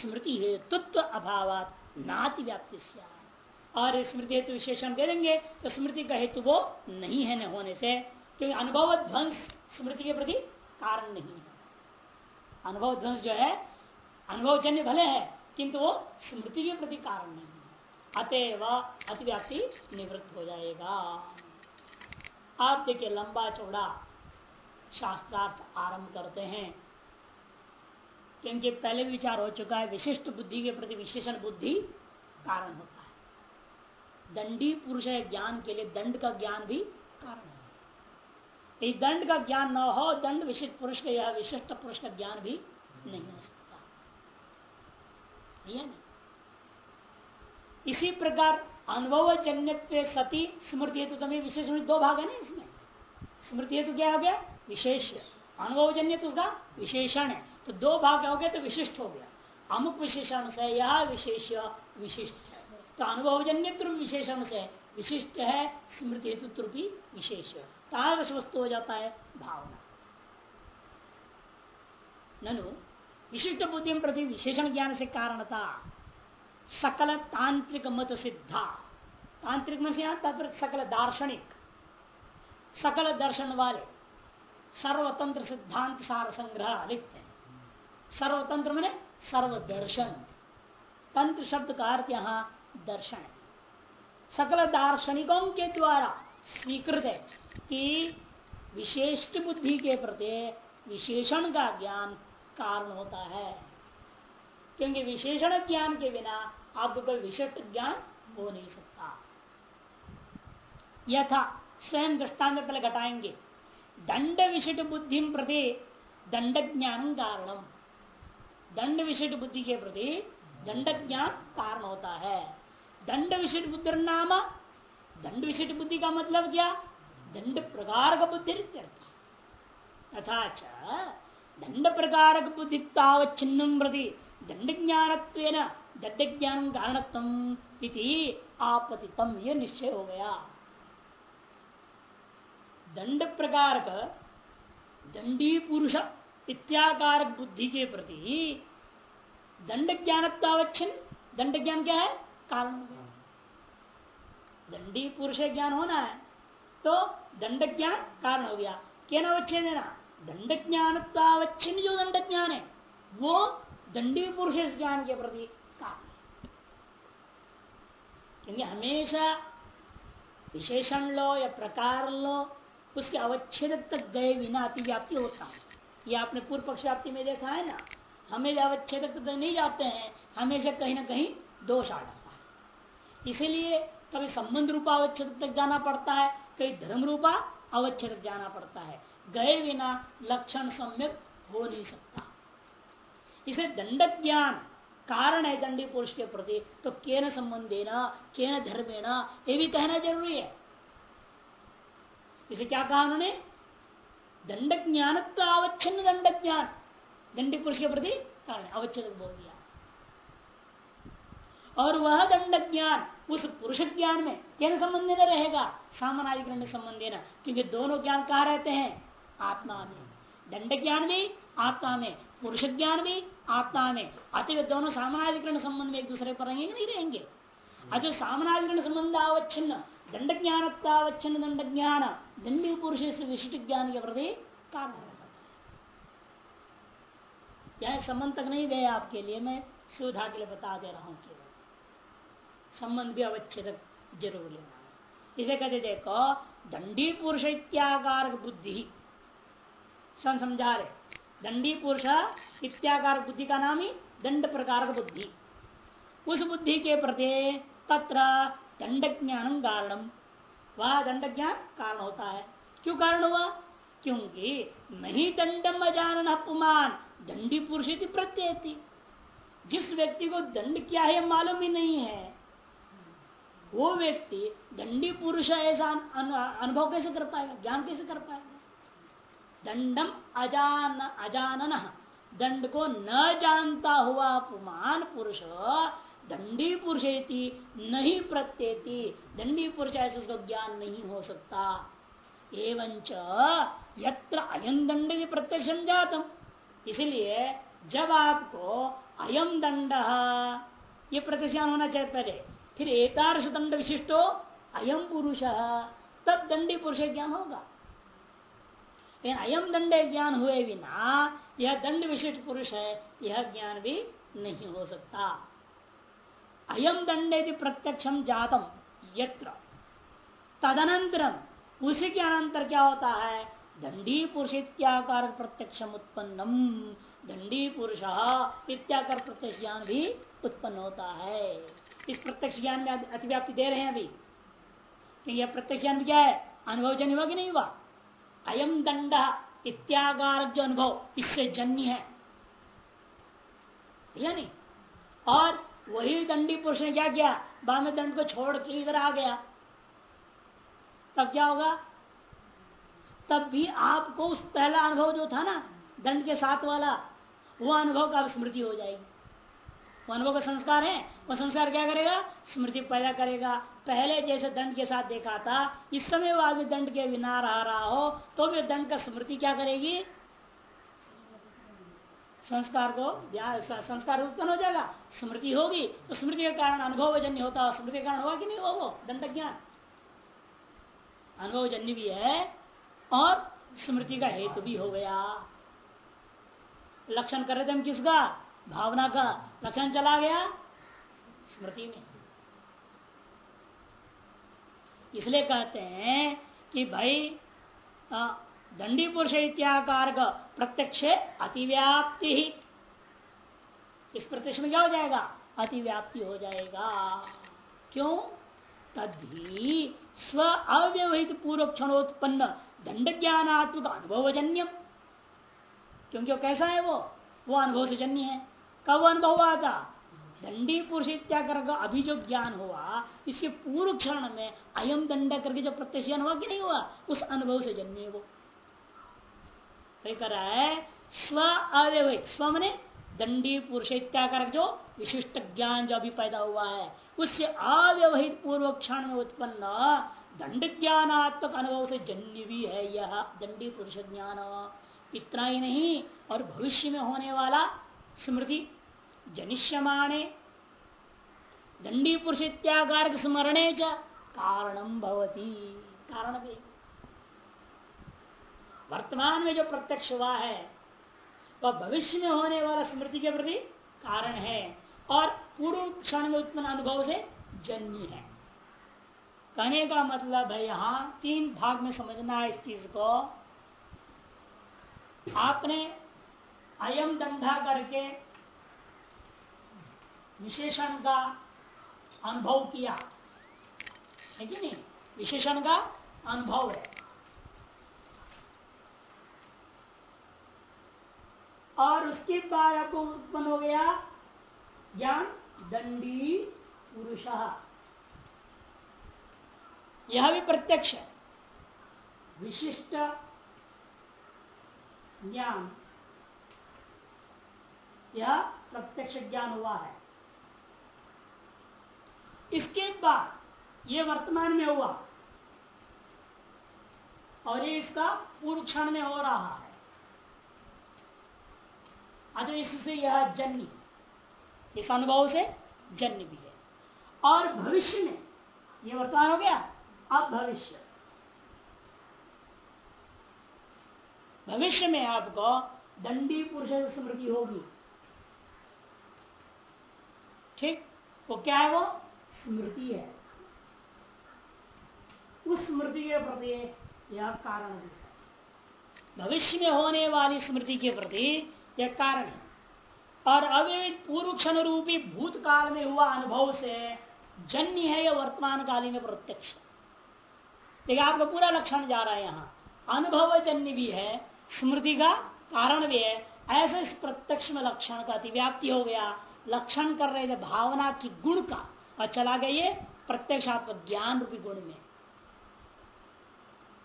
स्मृति हेतुत्व अभाव नाति व्याप्ति और स्मृति हेतु विशेषण दे देंगे तो स्मृति का हेतु वो नहीं है न होने से, क्योंकि अनुभव ध्वंस स्मृति के प्रति कारण नहीं है। अनुभव ध्वंस जो है, अनुभवजन्य भले है, किंतु वो स्मृति के प्रति कारण नहीं है। अतएव अतिव्याप्ति निवृत्त हो जाएगा। आप देखिए लंबा चौड़ा शास्त्रार्थ आरंभ करते हैं। क्योंकि पहले भी विचार हो चुका है, विशिष्ट बुद्धि के प्रति विशेषण बुद्धि कारण होता है। दंडी पुरुष ज्ञान के लिए, दंड का ज्ञान भी कारण है। दंड का ज्ञान न हो, दंड विशिष्ट पुरुष का या विशिष्ट पुरुष का ज्ञान भी नहीं हो सकता। है इसी प्रकार अनुभव जन्य सती स्मृति हेतु तो विशेष दो भाग है ना इसमें। स्मृति हेतु क्या हो गया? विशेष अनुभवजन्य तो उसका विशेषण है। तो दो भाग हो गए तो विशिष्ट हो गया। अमुक विशेषण से यह विशेष विशिष्ट है। तो अनुभवजन्य विशेषण से विशिष्ट है, स्मृति हेतु भी विशेष तादृश वस्तु हो जाता है भावना। ननु, विशिष्ट बुद्धि प्रति विशेषण ज्ञान से कारणता, सकल तांत्रिक मत सिद्धा। तांत्रिक मत से सकल दार्शनिक। सकल दर्शन वाले। सर्वतंत्र सिद्धांत सार संग्रह लिखते हैं। सर्वतंत्र मैंने सर्वदर्शन। तंत्र शब्द का अर्थ यहाँ दर्शन है। सकल दार्शनिकों के द्वारा स्वीकृत है कि विशेष बुद्धि के प्रति विशेषण का ज्ञान कारण होता है। क्योंकि विशेषण ज्ञान के बिना आपको कोई विशिष्ट ज्ञान हो नहीं सकता। यथा स्वयं दृष्टांत पहले घटाएँगे। दंड विशिष्ट बुद्धि प्रति दंड ज्ञान कारणम दंड विशिष्ट बुद्धि के प्रति दंड ज्ञान कारण होता है। दंड विशिष्ट बुद्धि नाम दंड विशिष्ट बुद्धि का मतलब क्या? दंड प्रकार का बुद्धि तथा दंड प्रकार बुद्धि तावच्छिन्न प्रति दंड ज्ञान दंड ज्ञान कारणत्म आपतितम यह निश्चय हो गया दंड प्रकार दंडी पुरुष इत्याकार बुद्धि के प्रति दंड ज्ञानत्वावच्छिन्न दंड ज्ञान क्या है? कारण दंडी पुरुष ज्ञान होना है तो दंड ज्ञान कारण हो गया। क्या नवच्छेद देना दंड ज्ञानत्वावच्छिन्न जो दंड ज्ञान है, वो दंडी पुरुष ज्ञान के प्रति कारण क्योंकि हमेशा विशेषण लो या प्रकार लो उसके अवच्छेद तक गए बिना अतिव्याप्ति होता। है ये आपने पूर्व पक्ष व्याप्ति में देखा है ना? हमें अवच्छेद तक नहीं जाते हैं, हमेशा कहीं ना कहीं दोष आ जाता है। इसीलिए कभी संबंध रूपा अवच्छेद तक जाना पड़ता है कहीं धर्म रूपा अवच्छेद जाना पड़ता है। गए बिना लक्षण सम्यक हो नहीं सकता। इसे दंड ज्ञान कारण है दंडी पुरुष के प्रति तो केन संबंधेना, केन धर्मेना ये भी कहना ज़रूरी है। इसे क्या कहा उन्होंने? दंड ज्ञान तो अवच्छिन्न दंड ज्ञान दंडी पुरुष के प्रति कारण अवच्छेद बोल दिया। और वह दंड ज्ञान उस पुरुष ज्ञान में क्या संबंध न रहेगा? सामानाधिकरण संबंध न, क्योंकि दोनों ज्ञान कहा रहते हैं? आत्मा में। दंड ज्ञान भी, आत्मा में। पुरुष ज्ञान भी, आत्मा में। अतः दोनों सामानाधिकरण संबंध में एक दूसरे पर रहेंगे नहीं रहेंगे? अतः सामानाधिकरण संबंध अवच्छिन्न दंड ज्ञान दंड ज्ञान दंडी पुरुष से विशिष्ट ज्ञान के प्रति कारण हो। जाता संबंध तक नहीं गए आपके लिए, मैं सुविधा के लिए बता दे रहा हूँ केवल। संबंध भी अवच्छेद ज़रूर लेना इसे कहते देखो दंडी पुरुष इत्याकार बुद्धि। सम समझा रहे दंडी पुरुष इत्याकार बुद्धि का नाम ही दंड प्रकार बुद्धि। उस बुद्धि के प्रति तत्र दंड ज्ञान कारणम वह दंड ज्ञान कारण होता है। क्यों कारण हुआ? क्योंकि नहीं दंडम अजान अपमान, दंडी पुरुष प्रत्यय जिस व्यक्ति को दंड क्या है, मालूम ही नहीं है। वो व्यक्ति दंडी पुरुष ऐसा अनुभव कैसे कर पाएगा? ज्ञान कैसे कर पाएगा? दंडम अजान, अजानन। दंड को न जानता हुआ अपमान पुरुष दंडी पुरुष नहीं प्रत्येति। दंडी पुरुष ऐसे उसको ज्ञान नहीं हो सकता। एवं यत्र अयम दंड प्रत्यक्ष जातम। इसलिए जब आपको अयम दंड, ये प्रत्यक्ष होना चाहिए पहले। फिर एतारस दंड विशिष्टो अयम पुरुष। तब दंडी पुरुष ज्ञान होगा। लेकिन अयम दंड ज्ञान हुए बिना यह दंड विशिष्ट पुरुष है, यह ज्ञान भी नहीं हो सकता। अयम दंड प्रत्यक्षम जातम यत्र। तदनंतरम उसी के अनंतर क्या होता है दंडी पुरुष इत्याकार प्रत्यक्षम उत्पन्नम दंडी पुरुष इत्याकार प्रत्यक्ष ज्ञान भी उत्पन्न होता है इस प्रत्यक्ष ज्ञान में अतिव्याप्ति दे रहे हैं अभी। कि यह प्रत्यक्ष ज्ञान क्या है? अनुभव जन्य हुआ कि नहीं हुआ? अयम दंड इत्यागार जो अनुभव, इससे जन्य है। या नहीं? और वही दंडी पुरुष ने क्या किया? बाम दंड को छोड़ के इधर आ गया। तब क्या होगा? तब भी आपको उस पहला अनुभव जो था ना, दंड के साथ वाला वो अनुभव का स्मृति हो जाएगी। वो अनुभव का संस्कार है। वो संस्कार क्या करेगा? स्मृति पैदा करेगा। पहले जैसे दंड के साथ देखा था, इस समय वो आदमी दंड के बिना रह रहा हो तो भी दंड का स्मृति क्या करेगी? संस्कार को संस्कार उत्पन्न हो जाएगा, स्मृति होगी तो स्मृति के कारण अनुभव जन्य होता है, स्मृति के कारण होगा कि नहीं हो वो? दंड ज्ञान अनुभवजन्य भी है और स्मृति का हेतु भी हो गया। लक्षण कर रहे थे हम किसका? भावना का। लक्षण चला गया स्मृति में। इसलिए कहते हैं कि भाई दंडी पुरुष इत्याकार प्रत्यक्ष अतिव्याप्ति ही। इस प्रत्यक्ष में क्या हो जाएगा? अतिव्याप्ति हो जाएगा। क्यों? तभी स्व अव्यवहित पूर्व क्षणोत्पन्न दंड ज्ञानात्मक अनुभवजन्यम। क्योंकि वो कैसा है वो? वो अनुभव से जन्य है। कब अनुभव हुआ था? दंडी पुरुष इत्याकर का अभी जो ज्ञान हुआ। इसके पूर्व क्षण में अयम दंड करके जो प्रत्यक्ष हुआ कि नहीं हुआ? उस अनुभव से जन्य है वो। कर रहा है। स्व अव्यवहित स्व मने दंडी पुरुष इत्याकर जो विशिष्ट ज्ञान जो अभी पैदा हुआ है, उससे अव्यवहित पूर्व क्षण में उत्पन्न दंड ज्ञानात्मक अनुभव से जन्य भी है यह दंडी पुरुष ज्ञान। इतना ही नहीं, और भविष्य में होने वाला स्मृति जनिष्यमाणे, दंडी पुरुष इत्यागार स्मरणे च कारणम भवती। कारण भी। वर्तमान में जो प्रत्यक्ष हुआ है, वह भविष्य में होने वाला स्मृति के प्रति कारण है और पूर्व क्षण में उत्पन्न अनुभव से जन्य है। कहने का मतलब है यहाँ तीन भाग में समझना है इस चीज़ को। आपने अयम दंडा करके विशेषण का अनुभव किया, है कि नहीं? विशेषण का अनुभव है। और उसके बाद आपको उत्पन्न हो गया ज्ञान दंडी पुरुष। यह भी प्रत्यक्ष है। विशिष्ट ज्ञान। यह प्रत्यक्ष ज्ञान हुआ है। इसके बाद ये वर्तमान में हुआ। और ये इसका पूर्व क्षण में हो रहा है। अतः इससे यह जन्य इस अनुभव से जन्य भी है। और भविष्य में यह वर्तमान हो गया अब भविष्य भविष्य में आपको दंडी पुरुष स्मृति होगी। ठीक? वो क्या है वो? स्मृति है। उस स्मृति के प्रति यह कारण भी है। भविष्य में होने वाली स्मृति के प्रति यह कारण है। और अव्यवित पूर्व क्षण रूपी भूतकाल में हुआ अनुभव से जन्य है यह वर्तमान कालीन प्रत्यक्ष देखिए, आपका पूरा लक्षण जा रहा है यहाँ। अनुभव जन्य भी है, स्मृति का कारण भी है। ऐसे इस प्रत्यक्ष में लक्षण का अतिव्याप्ति हो गया। लक्षण कर रहे थे भावना की गुण का, और चला गया ये प्रत्यक्षात्मक ज्ञान रूपी गुण में।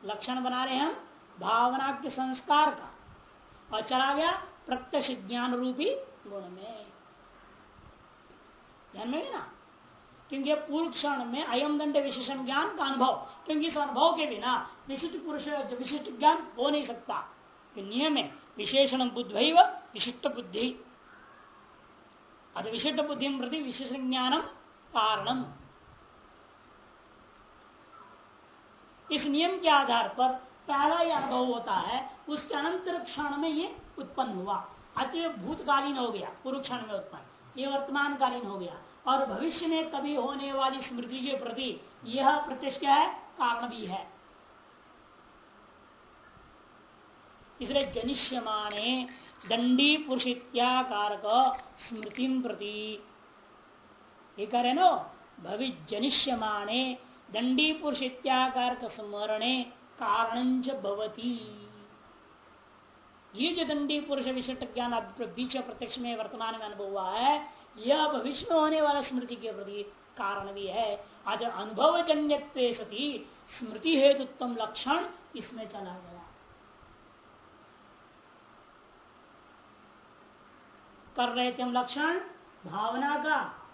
लक्षण बना रहे हम, भावना के संस्कार का, और चला गया प्रत्यक्ष ज्ञान रूपी गुण में। ध्यान में ना? क्योंकि पूर्व क्षण में अयम दंड विशेषण ज्ञान का अनुभव, क्योंकि इस अनुभव के बिना विशिष्ट पुरुष विशिष्ट ज्ञान हो नहीं सकता। नियम है, विशेषण बुद्ध विशिष्ट बुद्धि। अत विशिष्ट बुद्धि प्रति विशेषण ज्ञानम कारणम। इस नियम के आधार पर पहला यह अनुभव होता है, उसके अनंतर क्षण में ये उत्पन्न हुआ। अति भूतकालीन हो गया पूर्व क्षण में उत्पन्न। ये वर्तमान कालीन हो गया। और भविष्य में कभी होने वाली स्मृति के प्रति यह प्रत्यक्ष क्या है कारण भी है। इसलिए जनिष्यमाणे दंडी पुरुष इत्याकारक स्मृति प्रति। ये कह रहे नो, भवि जनिष्यमाणे दंडी पुरुष इत्याकारक स्मरणे कारण भवती। ये जो दंडी पुरुष विशिष्ट ज्ञान बीच प्रत्यक्ष में वर्तमान में अनुभव हुआ है, यह भविष्य में होने वाला स्मृति के प्रति कारण भी है। आज अनुभव जन्य सती, स्मृति हेतुत्तम लक्षण इसमें चला गया। कर रहे थे हम लक्षण, भावना का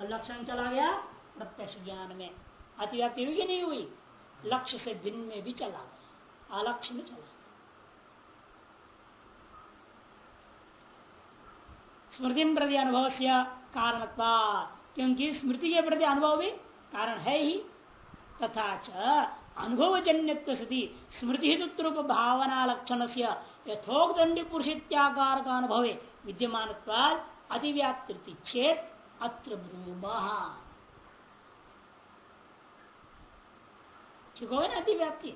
लक्षण चला गया प्रत्यक्ष ज्ञान में। अतिव्याप्ति हुई नहीं हुई? लक्ष्य से भिन्न में भी चला गया। अलक्ष्य में चला गया स्मृति प्रति अनुभव से कारण क्योंकि स्मृति के प्रति अनुभव भी कारण है ही। तथा च अनुभव जन्य सती स्मृति हेतुत्व भावना लक्षण से यथोक्त दंडी पुरुष इत्याकार का अनुभव विद्यमान अतिव्याप्ति चेत अत्र ठीक हो ना अतिव्याप्ति?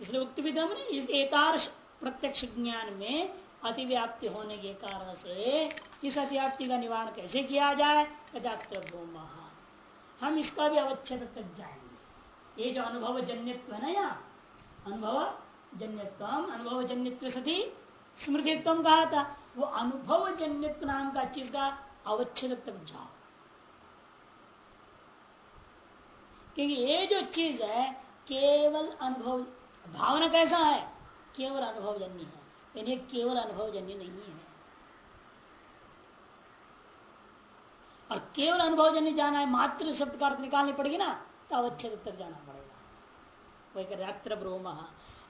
इसलिए उक्त विधम ने इस प्रत्यक्ष ज्ञान में अतिव्याप्ति होने के कारण से इस अतिव्याप्ति का निवारण कैसे किया जाए? हम इसका भी अवच्छेद तक जाएँगे। ये जो अनुभव जन्यत्व है ना यहाँ अनुभव जन्यत्व अनुभव जन्यत्व सती स्मृतित्व कहा था, वो अनुभव जन्यत्व नाम का चीज़ का अवच्छेद तक जाओ। क्योंकि ये जो चीज़ है, केवल अनुभव, भावना कैसा है? केवल अनुभव जन्य है। इन्हें केवल अनुभव जन्य नहीं है। और केवल अनुभव जन्य जाना है, मात्र शब्द का अर्थ निकालनी पड़ेगी ना तो अवच्छेद तक जाना पड़ेगा। वही कर अत्र ब्रोम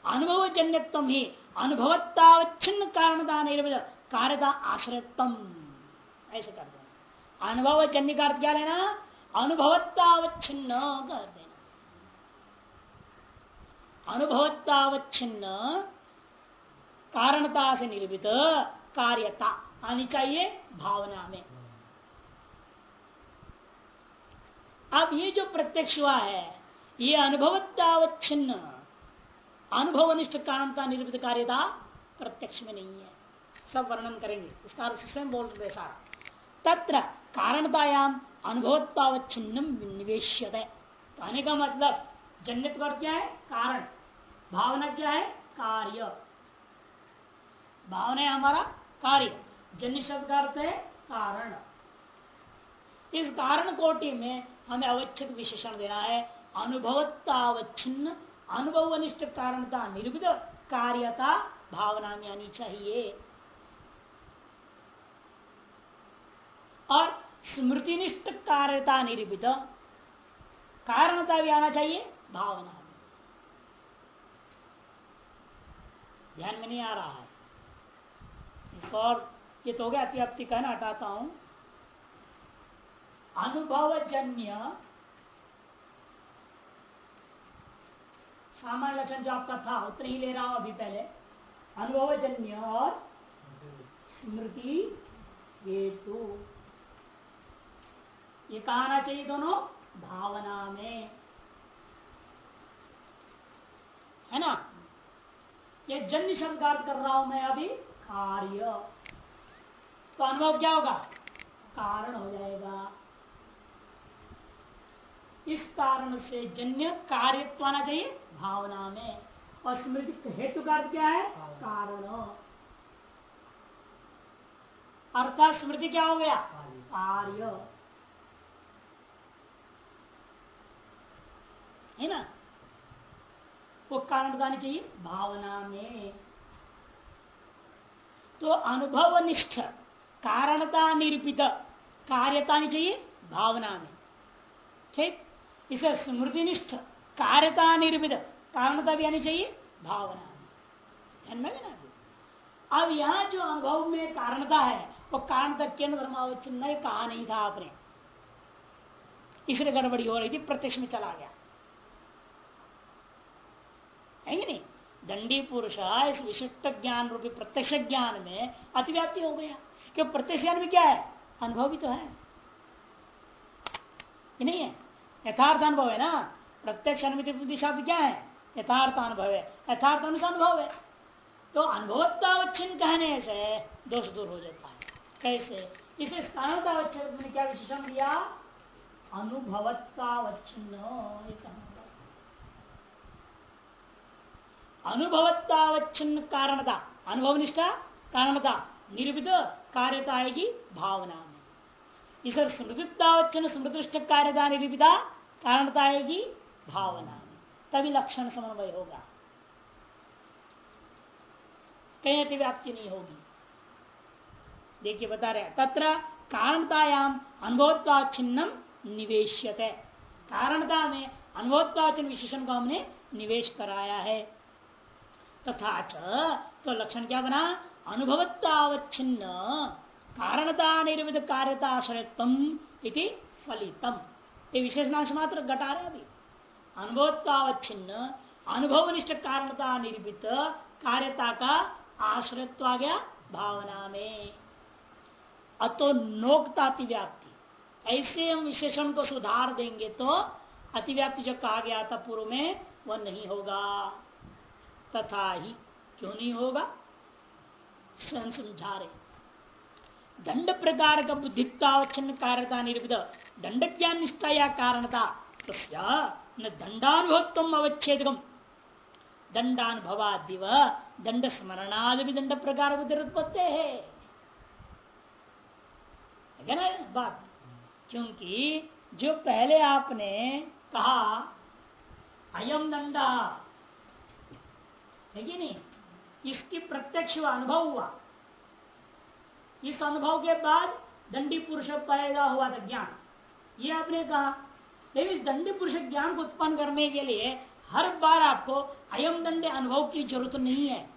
अनुभव जन्यत्व ही अनुभवत्तावच्छिन्न कारणता निर्मित कार्यता आश्रयत्म ऐसे कर देना। अनुभव जन्य का अर्थ क्या लेना? अनुभवत्तावच्छिन्न कर देना अनुभवत्तावच्छिन्न कारणता से निर्मित कार्यता। आनी चाहिए भावना में। अब ये जो प्रत्यक्ष हुआ है, ये अनुभवत्तावच्छिन्न अनुभवनिष्ठ कारणता निर्मित कार्यता प्रत्यक्ष में नहीं है। सब वर्णन करेंगे। इसका स्वयं बोल रहे सारा। तत्र कारणतायाम अनुभवत्तावच्छिन्न निवेश कहने का मतलब जन्यत क्या है? कारण। भावना क्या है? कार्य। भावना है हमारा, कार्य। जन्य शब्द अर्थ है कारण। इस कारण कोटि में हमें अवच्छित विशेषण देना है। अनुभवतावच्छिन्न अनुभवनिष्ठ कारणता निर्भित कार्यता भावना में आनी चाहिए। और स्मृतिनिष्ठ कार्यता निर्भित कारणता भी आना चाहिए, भावना में ध्यान में नहीं आ रहा है। और ये तो हो गया अतिव्याप्ति कहना हटाता हूँ। अनुभवजन्य। सामान्य लक्षण जो आपका था उतने ही ले रहा हूँ अभी पहले। अनुभवजन्य और स्मृति हेतु। ये कहा आना चाहिए दोनों? भावना में। है ना? ये जन्य शब्द कर रहा हूँ मैं अभी। कार्य। तो अनुभव क्या होगा? कारण हो जाएगा। इस कारण से जन्य कार्यत्व आना चाहिए भावना में। और स्मृति हेतु का अर्थ क्या है? कारण। अर्थात स्मृति क्या हो गया? कार्य। है ना? वो कारण बतानी चाहिए भावना में। तो अनुभव निष्ठ कारणता निरूपित कार्यता नहीं चाहिए भावना में ठीक? इसे स्मृति निष्ठ कार्यता निरूपित कारणता भी आनी चाहिए भावना में ना अब यहाँ जो अनुभव में कारणता है, वो कारण तक केंद्र धर्मावच्छिन्न कहा नहीं था आपने। इसलिए गड़बड़ी हो रही थी, प्रत्यक्ष में चला गया। है नहीं? दंडी पुरुष इस विशिष्ट ज्ञान रूपी प्रत्यक्ष ज्ञान में अतिव्याप्ति हो गया। क्यों? प्रत्यक्ष ज्ञान में क्या है? अनुभव भी तो है। नहीं है? यथार्थ अनुभव है ना? प्रत्यक्ष अनुमति शब्द क्या है? यथार्थ अनुभव है। यथार्थ अनुभव है। तो अनुभवत्तावच्छिन्न कहने से दोष दूर हो जाता है। कैसे? इसे स्थानतावच्छिन्न क्या विशेषण दिया? अनुभवत्तावच्छिन्न अनुभवत्तावच्छिन्न कारणता। अनुभव निष्ठा कारणता। निरूपित कार्यता आएगी भावना। में इसे स्मृतितावच्छिन्न स्मृतिष्ठ कार्यता निरूपिता कारणता आएगी भावना। में तभी लक्षण समन्वय होगा। कहीं अति व्याप्ति नहीं होगी। देखिए बता रहे तत्र कारणतायाम अनुभवत्वाचिन्नम निवेश्यते। कारणता में अनुभवत्वाचिन्ह विशेषण को हमने निवेश कराया है। तथा तो लक्षण क्या बना? अनुभवत्तावच्छिन्न कारणता निर्मित कार्यता आश्रयत्म इति फलितम। ये विशेषणांश मात्र घटा रहे अभी अनुभवत्तावच्छिन्न अनुभवनिष्ठ कारणता निर्मित कार्यता का आश्रयत्व आ गया भावना में। अतो नोकता अतिव्याप्ति ऐसे हम विशेषण को सुधार देंगे तो अतिव्याप्ति जो कहा गया था पूर्व में, वह नहीं होगा। तथा ही क्यों नहीं होगा? समझा रहे दंड प्रकार का बुद्धित्वावच्छिन्न कार्यता निर्मित दंड ज्ञान निष्ठा या कारणता तो न दंडानुभवत्व अवच्छेदकम। दंडानुभवादिव दंड स्मरणादि भी दंड प्रकार उत्पत्ति है। ना बात? क्योंकि जो पहले आपने कहा अयम दंडा है कि नहीं? इसकी प्रत्यक्ष अनुभव हुआ। इस अनुभव के बाद दंडी पुरुष पैदा हुआ था ज्ञान। ये आपने कहा, लेकिन इस दंडी पुरुष ज्ञान को उत्पन्न करने के लिए हर बार आपको अयम दंड अनुभव की ज़रूरत नहीं है।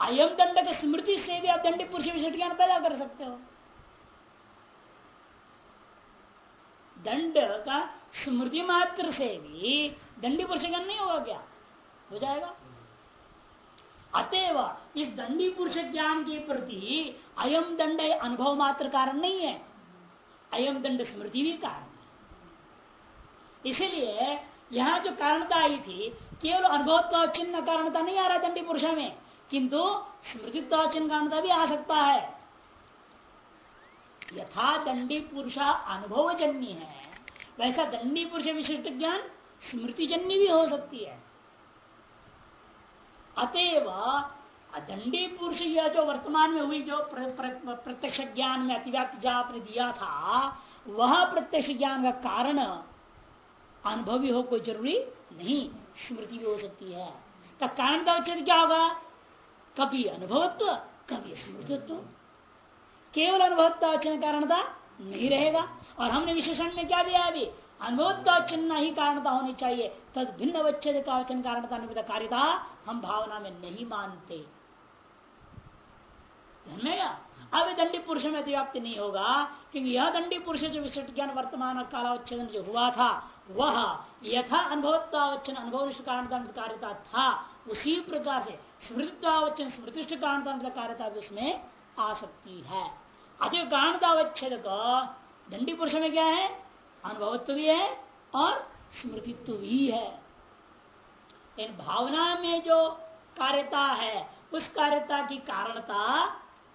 अयम दंड की स्मृति से भी आप दंडी पुरुष विशिष्ट ज्ञान पैदा कर सकते हो। दंड का स्मृति मात्र से भी दंडी पुरुष नहीं होगा क्या? हो जाएगा। अतएव इस दंडी पुरुष ज्ञान के प्रति अयम दंड अनुभव मात्र कारण नहीं है। अयम दंड स्मृति भी कारण इसलिए यहाँ जो कारणता आई थी, केवल अनुभव चिन्ह कारणता नहीं आ रहा दंडी पुरुष में, किंतु स्मृतित्व चिन्ह कारणता भी आ सकता है। यथा दंडी पुरुष अनुभव जन्य है। वैसा दंडी पुरुष विशिष्ट ज्ञान स्मृति जन्य भी हो सकती है। अतएव दंडी पुरुष यह जो वर्तमान में हुई, जो प्रत्यक्ष ज्ञान में अतिव्याप्त जा आपने दिया था, वह प्रत्यक्ष ज्ञान का कारण अनुभवी हो कोई ज़रूरी नहीं, स्मृति भी हो सकती है। तो कारण का उच्चत क्या होगा? कभी अनुभवत्व, कभी स्मृतित्व। केवल अनुभवत्व कारणता नहीं रहेगा। और हमने विशेषण में क्या दिया अभी? अनुभवत्व चिन्ह ही कारणता होनी चाहिए। तद भिन्न अवच्छेद का वचन कारणता कार्यता हम भावना में नहीं मानते। अब दंडी पुरुष में अतिव्याप्ति नहीं होगा, क्योंकि यह दंडी पुरुष जो विशिष्ट ज्ञान वर्तमान कालावच्छेदन जो हुआ था, वह यथा अनुभवत्वावचन अनुभव कारणता कार्यता था उसी प्रकार से स्मृतित्वावचन स्मृतिष्ठ कारणता कार्यता उसमें आ सकती है। अति कारणतावच्छेद का दंडी पुरुष में क्या है? अनुभवत्व भी है और स्मृतित्व ही है। इन भावना में जो कार्यता है, उस कार्यता की कारणता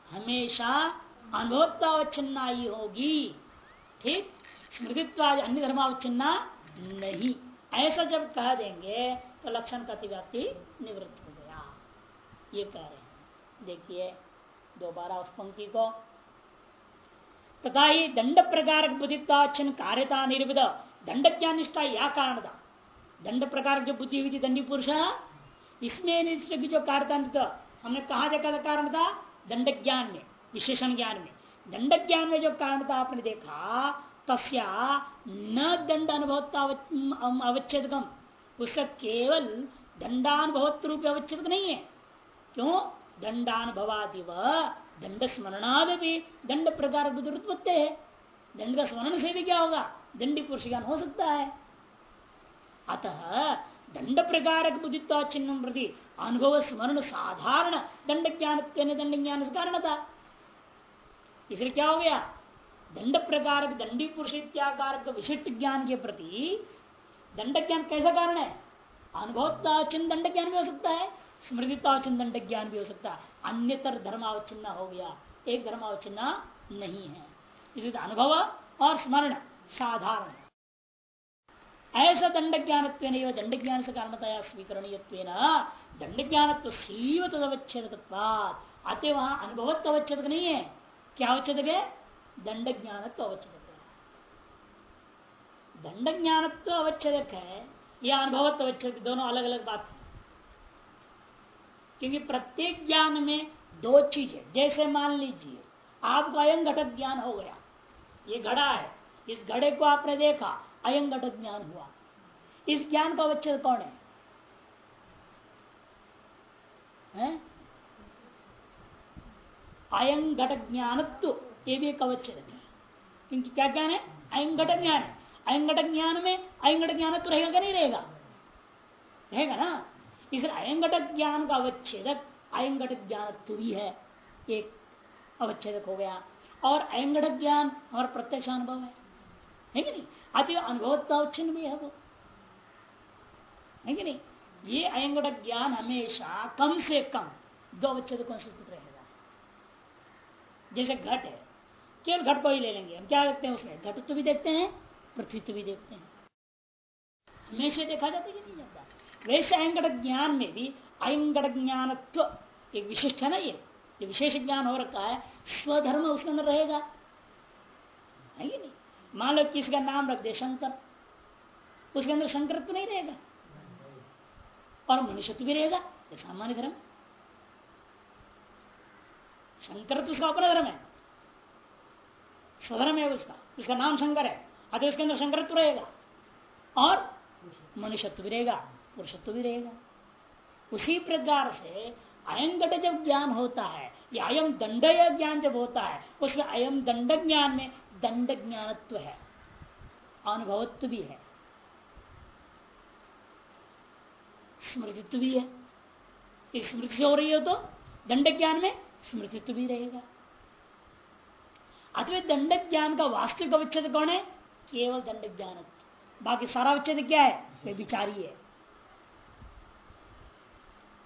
हमेशा अनुभवतावच्छिन्ना ही होगी। ठीक? स्मृतित्व अन्य धर्मावच्छिन्ना नहीं। ऐसा जब कह देंगे तो लक्षण का अतिव्याप्ति निवृत्त हो गया। ये कह रहे हैं। देखिए, दोबारा उस पंक्ति को तथा ही दंड प्रकार बुद्धित्वाचन कार्यता निर्विध दंड ज्ञान निष्ठा या कारण था दंड प्रकार जो बुद्धि हुई थी दंडी पुरुष इसमें जो कार्यता हमने कहा देखा था कारण था दंड ज्ञान में, विशेषण ज्ञान में। दंड ज्ञान में जो कारण था आपने देखा, तस्या न दंड अनुभवता अवच्छेदकम। उसका केवल दंडानुभवत रूप अवच्छेद नहीं है। क्यों? दंडानुभवादि दंड स्मरणाद भी दंड प्रकार बुद्ध है। दंड का स्मरण से भी क्या होगा? दंडी पुरुष ज्ञान हो सकता है। अतः दंड प्रकार बुद्धित्व चिन्ह प्रति अनुभव, स्मरण, साधारण दंड ज्ञान दंड ज्ञान कारण था। इसलिए क्या हो गया? दंड प्रकार दंडी पुरुष इत्याकार विशिष्ट ज्ञान के प्रति दंड ज्ञान कैसा कारण है? अनुभवतावचिन दंड ज्ञान भी हो सकता है। स्मृतितावचिन दंड ज्ञान भी हो सकता अन्यतर धर्मावचिन्ना हो गया। एक धर्मावचिन्ना नहीं है। इसलिए अनुभव और स्मरण साधारण। ऐसा दंड ज्ञान दंड ज्ञान से कारणतया स्वीकरणीय दंड ज्ञान सीव तदवच्छेद अतः वहाँ अनुभवत्व अवच्छेद नहीं है। क्या अवच्छेद है? दंड ज्ञान अवच्छेद दंड ज्ञान अवच्छेदक है या अनुभवत्व अवच्छेद दोनों अलग अलग बात है क्योंकि प्रत्येक ज्ञान में दो चीज़ें जैसे मान लीजिए आपको अयं घटक ज्ञान हो गया। ये घड़ा है। इस घड़े को आपने देखा अयं घटक ज्ञान हुआ। इस ज्ञान का अवच्छेद कौन है, है? अयं घटक ज्ञानत्व ये भी एक अवच्छेद है। क्योंकि क्या ज्ञान है? अयं घटक ज्ञान है। अयं घटक ज्ञान में अयं घटक ज्ञान तो रहेगा नहीं रहेगा? रहेगा ना? इसलिए अयं ज्ञान का अवच्छेदक अयं घटक ज्ञान भी है एक अवच्छेदक हो गया। और अयं घटक ज्ञान हमारा प्रत्यक्ष अनुभव है। है कि नहीं? अति भी है वो। नहीं? ये अयं ज्ञान हमेशा कम से कम दो अवच्छेदकों से रहेगा। जैसे घट है, केवल घट को ही ले लेंगे। हम क्या देखते हैं उसमें? घटत्व भी देखते हैं, पृथ्वीत्व भी देखते हैं। हमेशा देखा जाता है वैसे अयंगट ज्ञान में भी अयंगट ज्ञानत्व एक विशिष्ट है ना ये। ये विशेष ज्ञान हो रखा है, स्वधर्म उसके अंदर रहेगा। नहीं? मान लो किसी का नाम रख दे शंकर, उसके अंदर शंकरत्व नहीं रहेगा। और मनुष्यत्व भी रहेगा, ये सामान्य धर्म। शंकर तो उसका अपना धर्म है। स्वधर्म है उसका। उसका नाम शंकर है, अतः उसके अंदर शंकरत्व रहेगा। और मनुष्यत्व भी रहेगा। पुरुषत्व भी रहेगा। उसी प्रकार से अयम घट जब ज्ञान होता है, या अयम दंड ज्ञान जब होता है, उसमें अयम दंड ज्ञान में दंड ज्ञानत्व है, अनुभवत्व भी है, स्मृतित्व भी है। स्मृति से हो रही हो तो दंड ज्ञान में स्मृतित्व भी रहेगा। अथवा दंड ज्ञान का वास्तविक अवच्छेद कौन है? केवल दंड ज्ञान बाकी सारा अवच्छेद क्या है? वे विचारी है।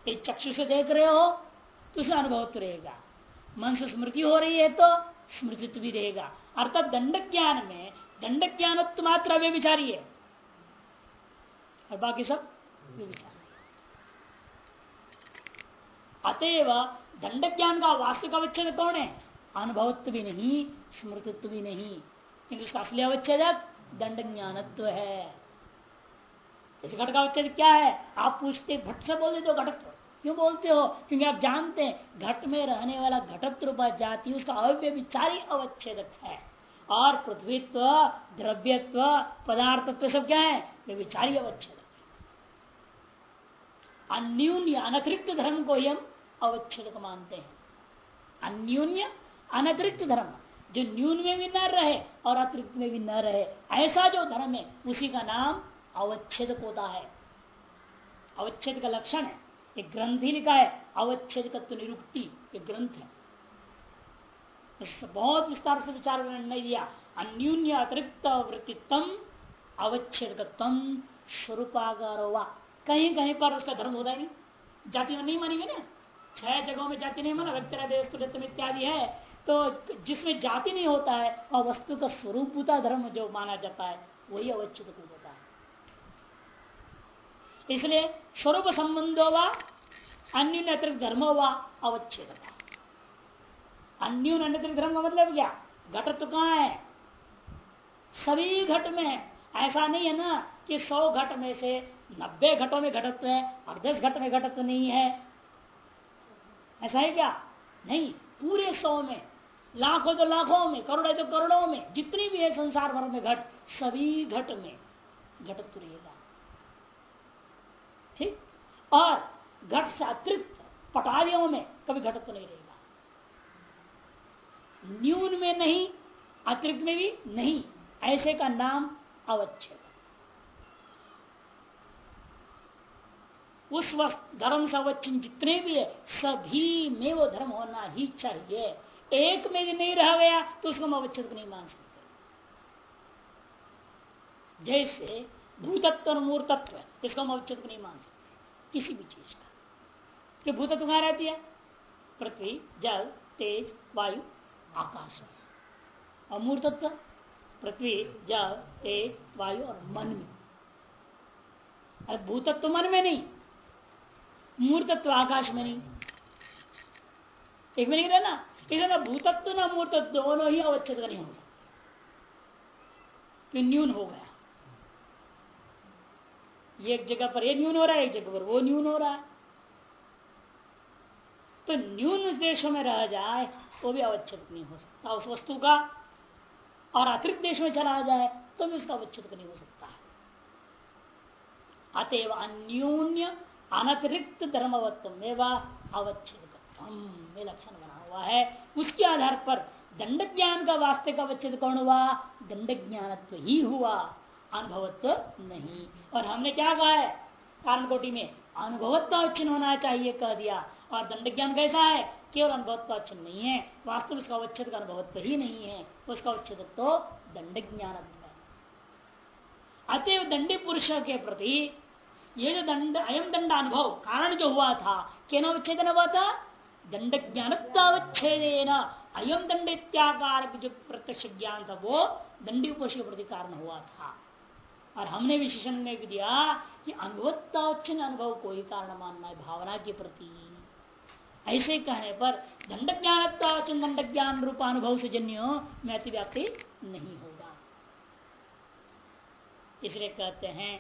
एक चक्षु से देख रहे हो तो उसमें अनुभव तो रहेगा। मन से स्मृति हो रही है तो स्मृतित्व भी रहेगा। अर्थात दंड ज्ञान में दंड ज्ञान मात्र वे विचारी है। और बाकी सब विचार अतएव दंड ज्ञान का वास्तविक अवच्छेद कौन है? अनुभवत्व भी नहीं, स्मृतित्व भी नहीं। किंतु उसका असली अवच्छेदक दंड ज्ञानत्व है। इस घट का अवच्छेद क्या है? आप पूछते, भट्ट से बोल देते हो घटत्व। क्यों बोलते हो? क्योंकि आप जानते हैं, घट में रहने वाला घटत्व जाति, उसका अव्य विचारी अवच्छेदक है। और पृथ्वीत्व, द्रव्यत्व, पदार्थत्व सब क्या है? वे विचारी अवच्छेदक अन्यून्य, अनतिरिक्त धर्म को हम अवच्छेद मानते हैं। अन्यून्य, अनतिरिक्त धर्म, जो न्यून में भी न रहे और अतिरिक्त में भी न रहे, ऐसा जो धर्म है, उसी का नाम अवच्छेद होता है। अवच्छेद का लक्षण है। एक ग्रंथ ही है। अवच्छेद निरुक्ति एक ग्रंथ है। बहुत विस्तार से विचार नहीं दिया अन्यून्य अतिरिक्त वृत्तित्व अवच्छेद स्वरूपागार कहीं कहीं पर उसका धर्म होता ही नहीं। जाति नहीं मानेंगे ना? छह जगहों में जाति नहीं माना? व्यक्ति इत्यादि है। तो जिसमें जाति नहीं होता है और वस्तु का स्वरूपता धर्म जो माना जाता है, वही अवच्छेद इसलिए स्वरूप संबंधो व अन्य अतिरिक्त धर्म व अवच्छेद अन्य अतिरिक्त धर्म का मतलब क्या? घट तो कहाँ है? सभी घट में। ऐसा नहीं है ना कि सौ घट में से नब्बे घटों में घटत्व है और दस घट में घटत्व नहीं है। ऐसा है क्या? नहीं, पूरे सौ में। लाखों तो लाखों में, करोड़ों तो करोड़ों में, जितनी भी है संसार भर में घट, सभी घट में घटत्व रहेगा। ठीक? और घट से अतिरिक्त पटारियों में कभी घटत तो नहीं रहेगा। न्यून में नहीं, अतिरिक्त में भी नहीं। ऐसे का नाम अवच्छेद। उस धर्म से अवच्छिन्न जितने भी है, सभी में वो धर्म होना ही चाहिए। एक में भी नहीं रह गया तो उसको हम अवच्छेद नहीं मान सकते। जैसे भूतत्व और मूर्तत्व इसको हम अवच्छेद नहीं मान सकते। किसी भी चीज़ का। कि भूतत्व कहाँ रहती है? पृथ्वी, जल, तेज, वायु, आकाश अमूर्तत्व पृथ्वी, जल, तेज, वायु और मन में। अरे भूतत्व मन में नहीं। मूर्तत्व आकाश में नहीं। एक में नहीं रहना इसलिए भूतत्व ना मूर्तत्व दोनों ही अवच्छेद नहीं हो सकते। न्यून हो गया। एक जगह पर ये न्यून हो रहा है, एक जगह पर वो न्यून हो रहा है। तो न्यून देशों में रह जाए, वो भी अवच्छेद नहीं हो सकता। उस वस्तु का और अतिरिक्त देश में चला जाए तो भी उसका अवच्छेद नहीं हो सकता है। अतएव अन्यून्य अनतिरिक्त धर्मवत्व अवच्छेद में लक्षण बना हुआ है। उसके आधार पर दंड ज्ञान का वास्तविक अवच्छेद कौन हुआ? दंड ज्ञानत्व ही हुआ। अनुभवत्व नहीं। और हमने क्या कहा है? कारण कोटि में अनुभवत्व अवच्छिन्न होना चाहिए कह दिया। और दंड ज्ञान कैसा है? केवल अनुभवत्व अवच्छिन्न नहीं है। वास्तव उसका अवच्छेद का अनुभवत्व ही नहीं है। उसका अवच्छेद तो दंड ज्ञान अतएव दंडी पुरुष के प्रति ये जो दंड, अयम दंड अनुभव, कारण जो हुआ था क्या अवच्छेदन हुआ था? दंड ज्ञानत्वावच्छेद अयम दंड इत्याकार जो प्रत्यक्ष ज्ञान था वो दंडी पुरुष के प्रति कारण हुआ था। और हमने विशेषण में भी दिया कि अनुभवत्तावच्छिन्न अनुभव को ही कारण मानना है भावना के प्रति। ऐसे कहने पर दंड ज्ञान दंड ज्ञान रूपानुभव से जन्य में नहीं होगा। इसलिए कहते हैं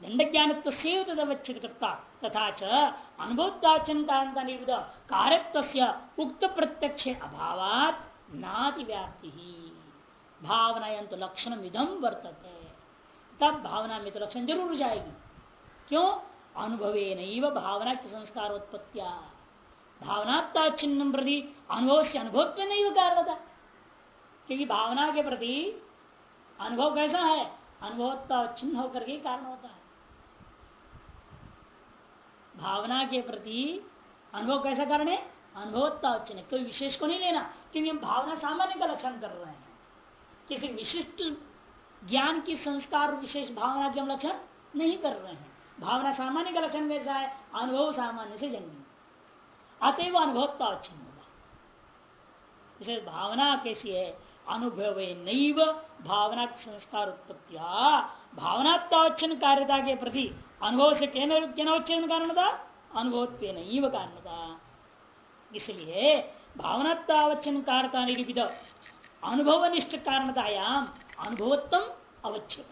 दंड ज्ञान तदवच्छिता तथा च कारण निर्विध कार्यत्व उक्त प्रत्यक्ष अभाव नाति व्याप्ति ही भावना तो लक्षण विधम वर्तते। तब भावना में तो लक्षण ज़रूर जाएगी। क्यों? अनुभवे नहीं वह भावना के संस्कार उत्पत्तिया भावनात्ता चिन्ह प्रति अनुभव से अनुभव में नहीं कारण होता क्योंकि भावना के प्रति अनुभव कैसा है? अनुभवत्ता चिन्ह होकर के कारण होता है। भावना के प्रति अनुभव कैसा कारण है? अनुभवत्ता चिन्ह कोई विशेष को नहीं लेना, क्योंकि हम भावना सामान्य का लक्षण कर रहे हैं। किसी विशिष्ट ज्ञान की संस्कार विशेष भावना के लक्षण नहीं कर रहे हैं। भावना सामान्य का लक्षण कैसा है? अनुभव सामान्य से जन्म अतएव अनुभवत्ता चिन्ह होगा। इसे भावना कैसी है? अनुभव नैव भावना संस्कार उत्पत्तिया। भावनात्तावच्छन कार्यता के प्रति अनुभव से केनोच्चन कारण था अनुभव नहीं कारण था इसलिए भावनात्तावच्छन कारता निरूपित अनुभवनिष्ठ कारणतायाम अनुभवत्म अवच्छेद।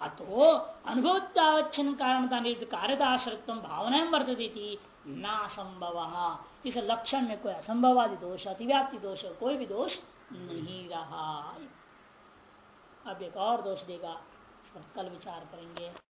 अतो अनुभवत्तावच्छन कारणता निरूपित कार्यताश्रत्व भावना वर्तती न संभव इस लक्षण में कोई असंभवादि दोष, अतिव्याप्ति दोष, कोई भी दोष नहीं रहा। अब एक और दोष देगा कल विचार करेंगे।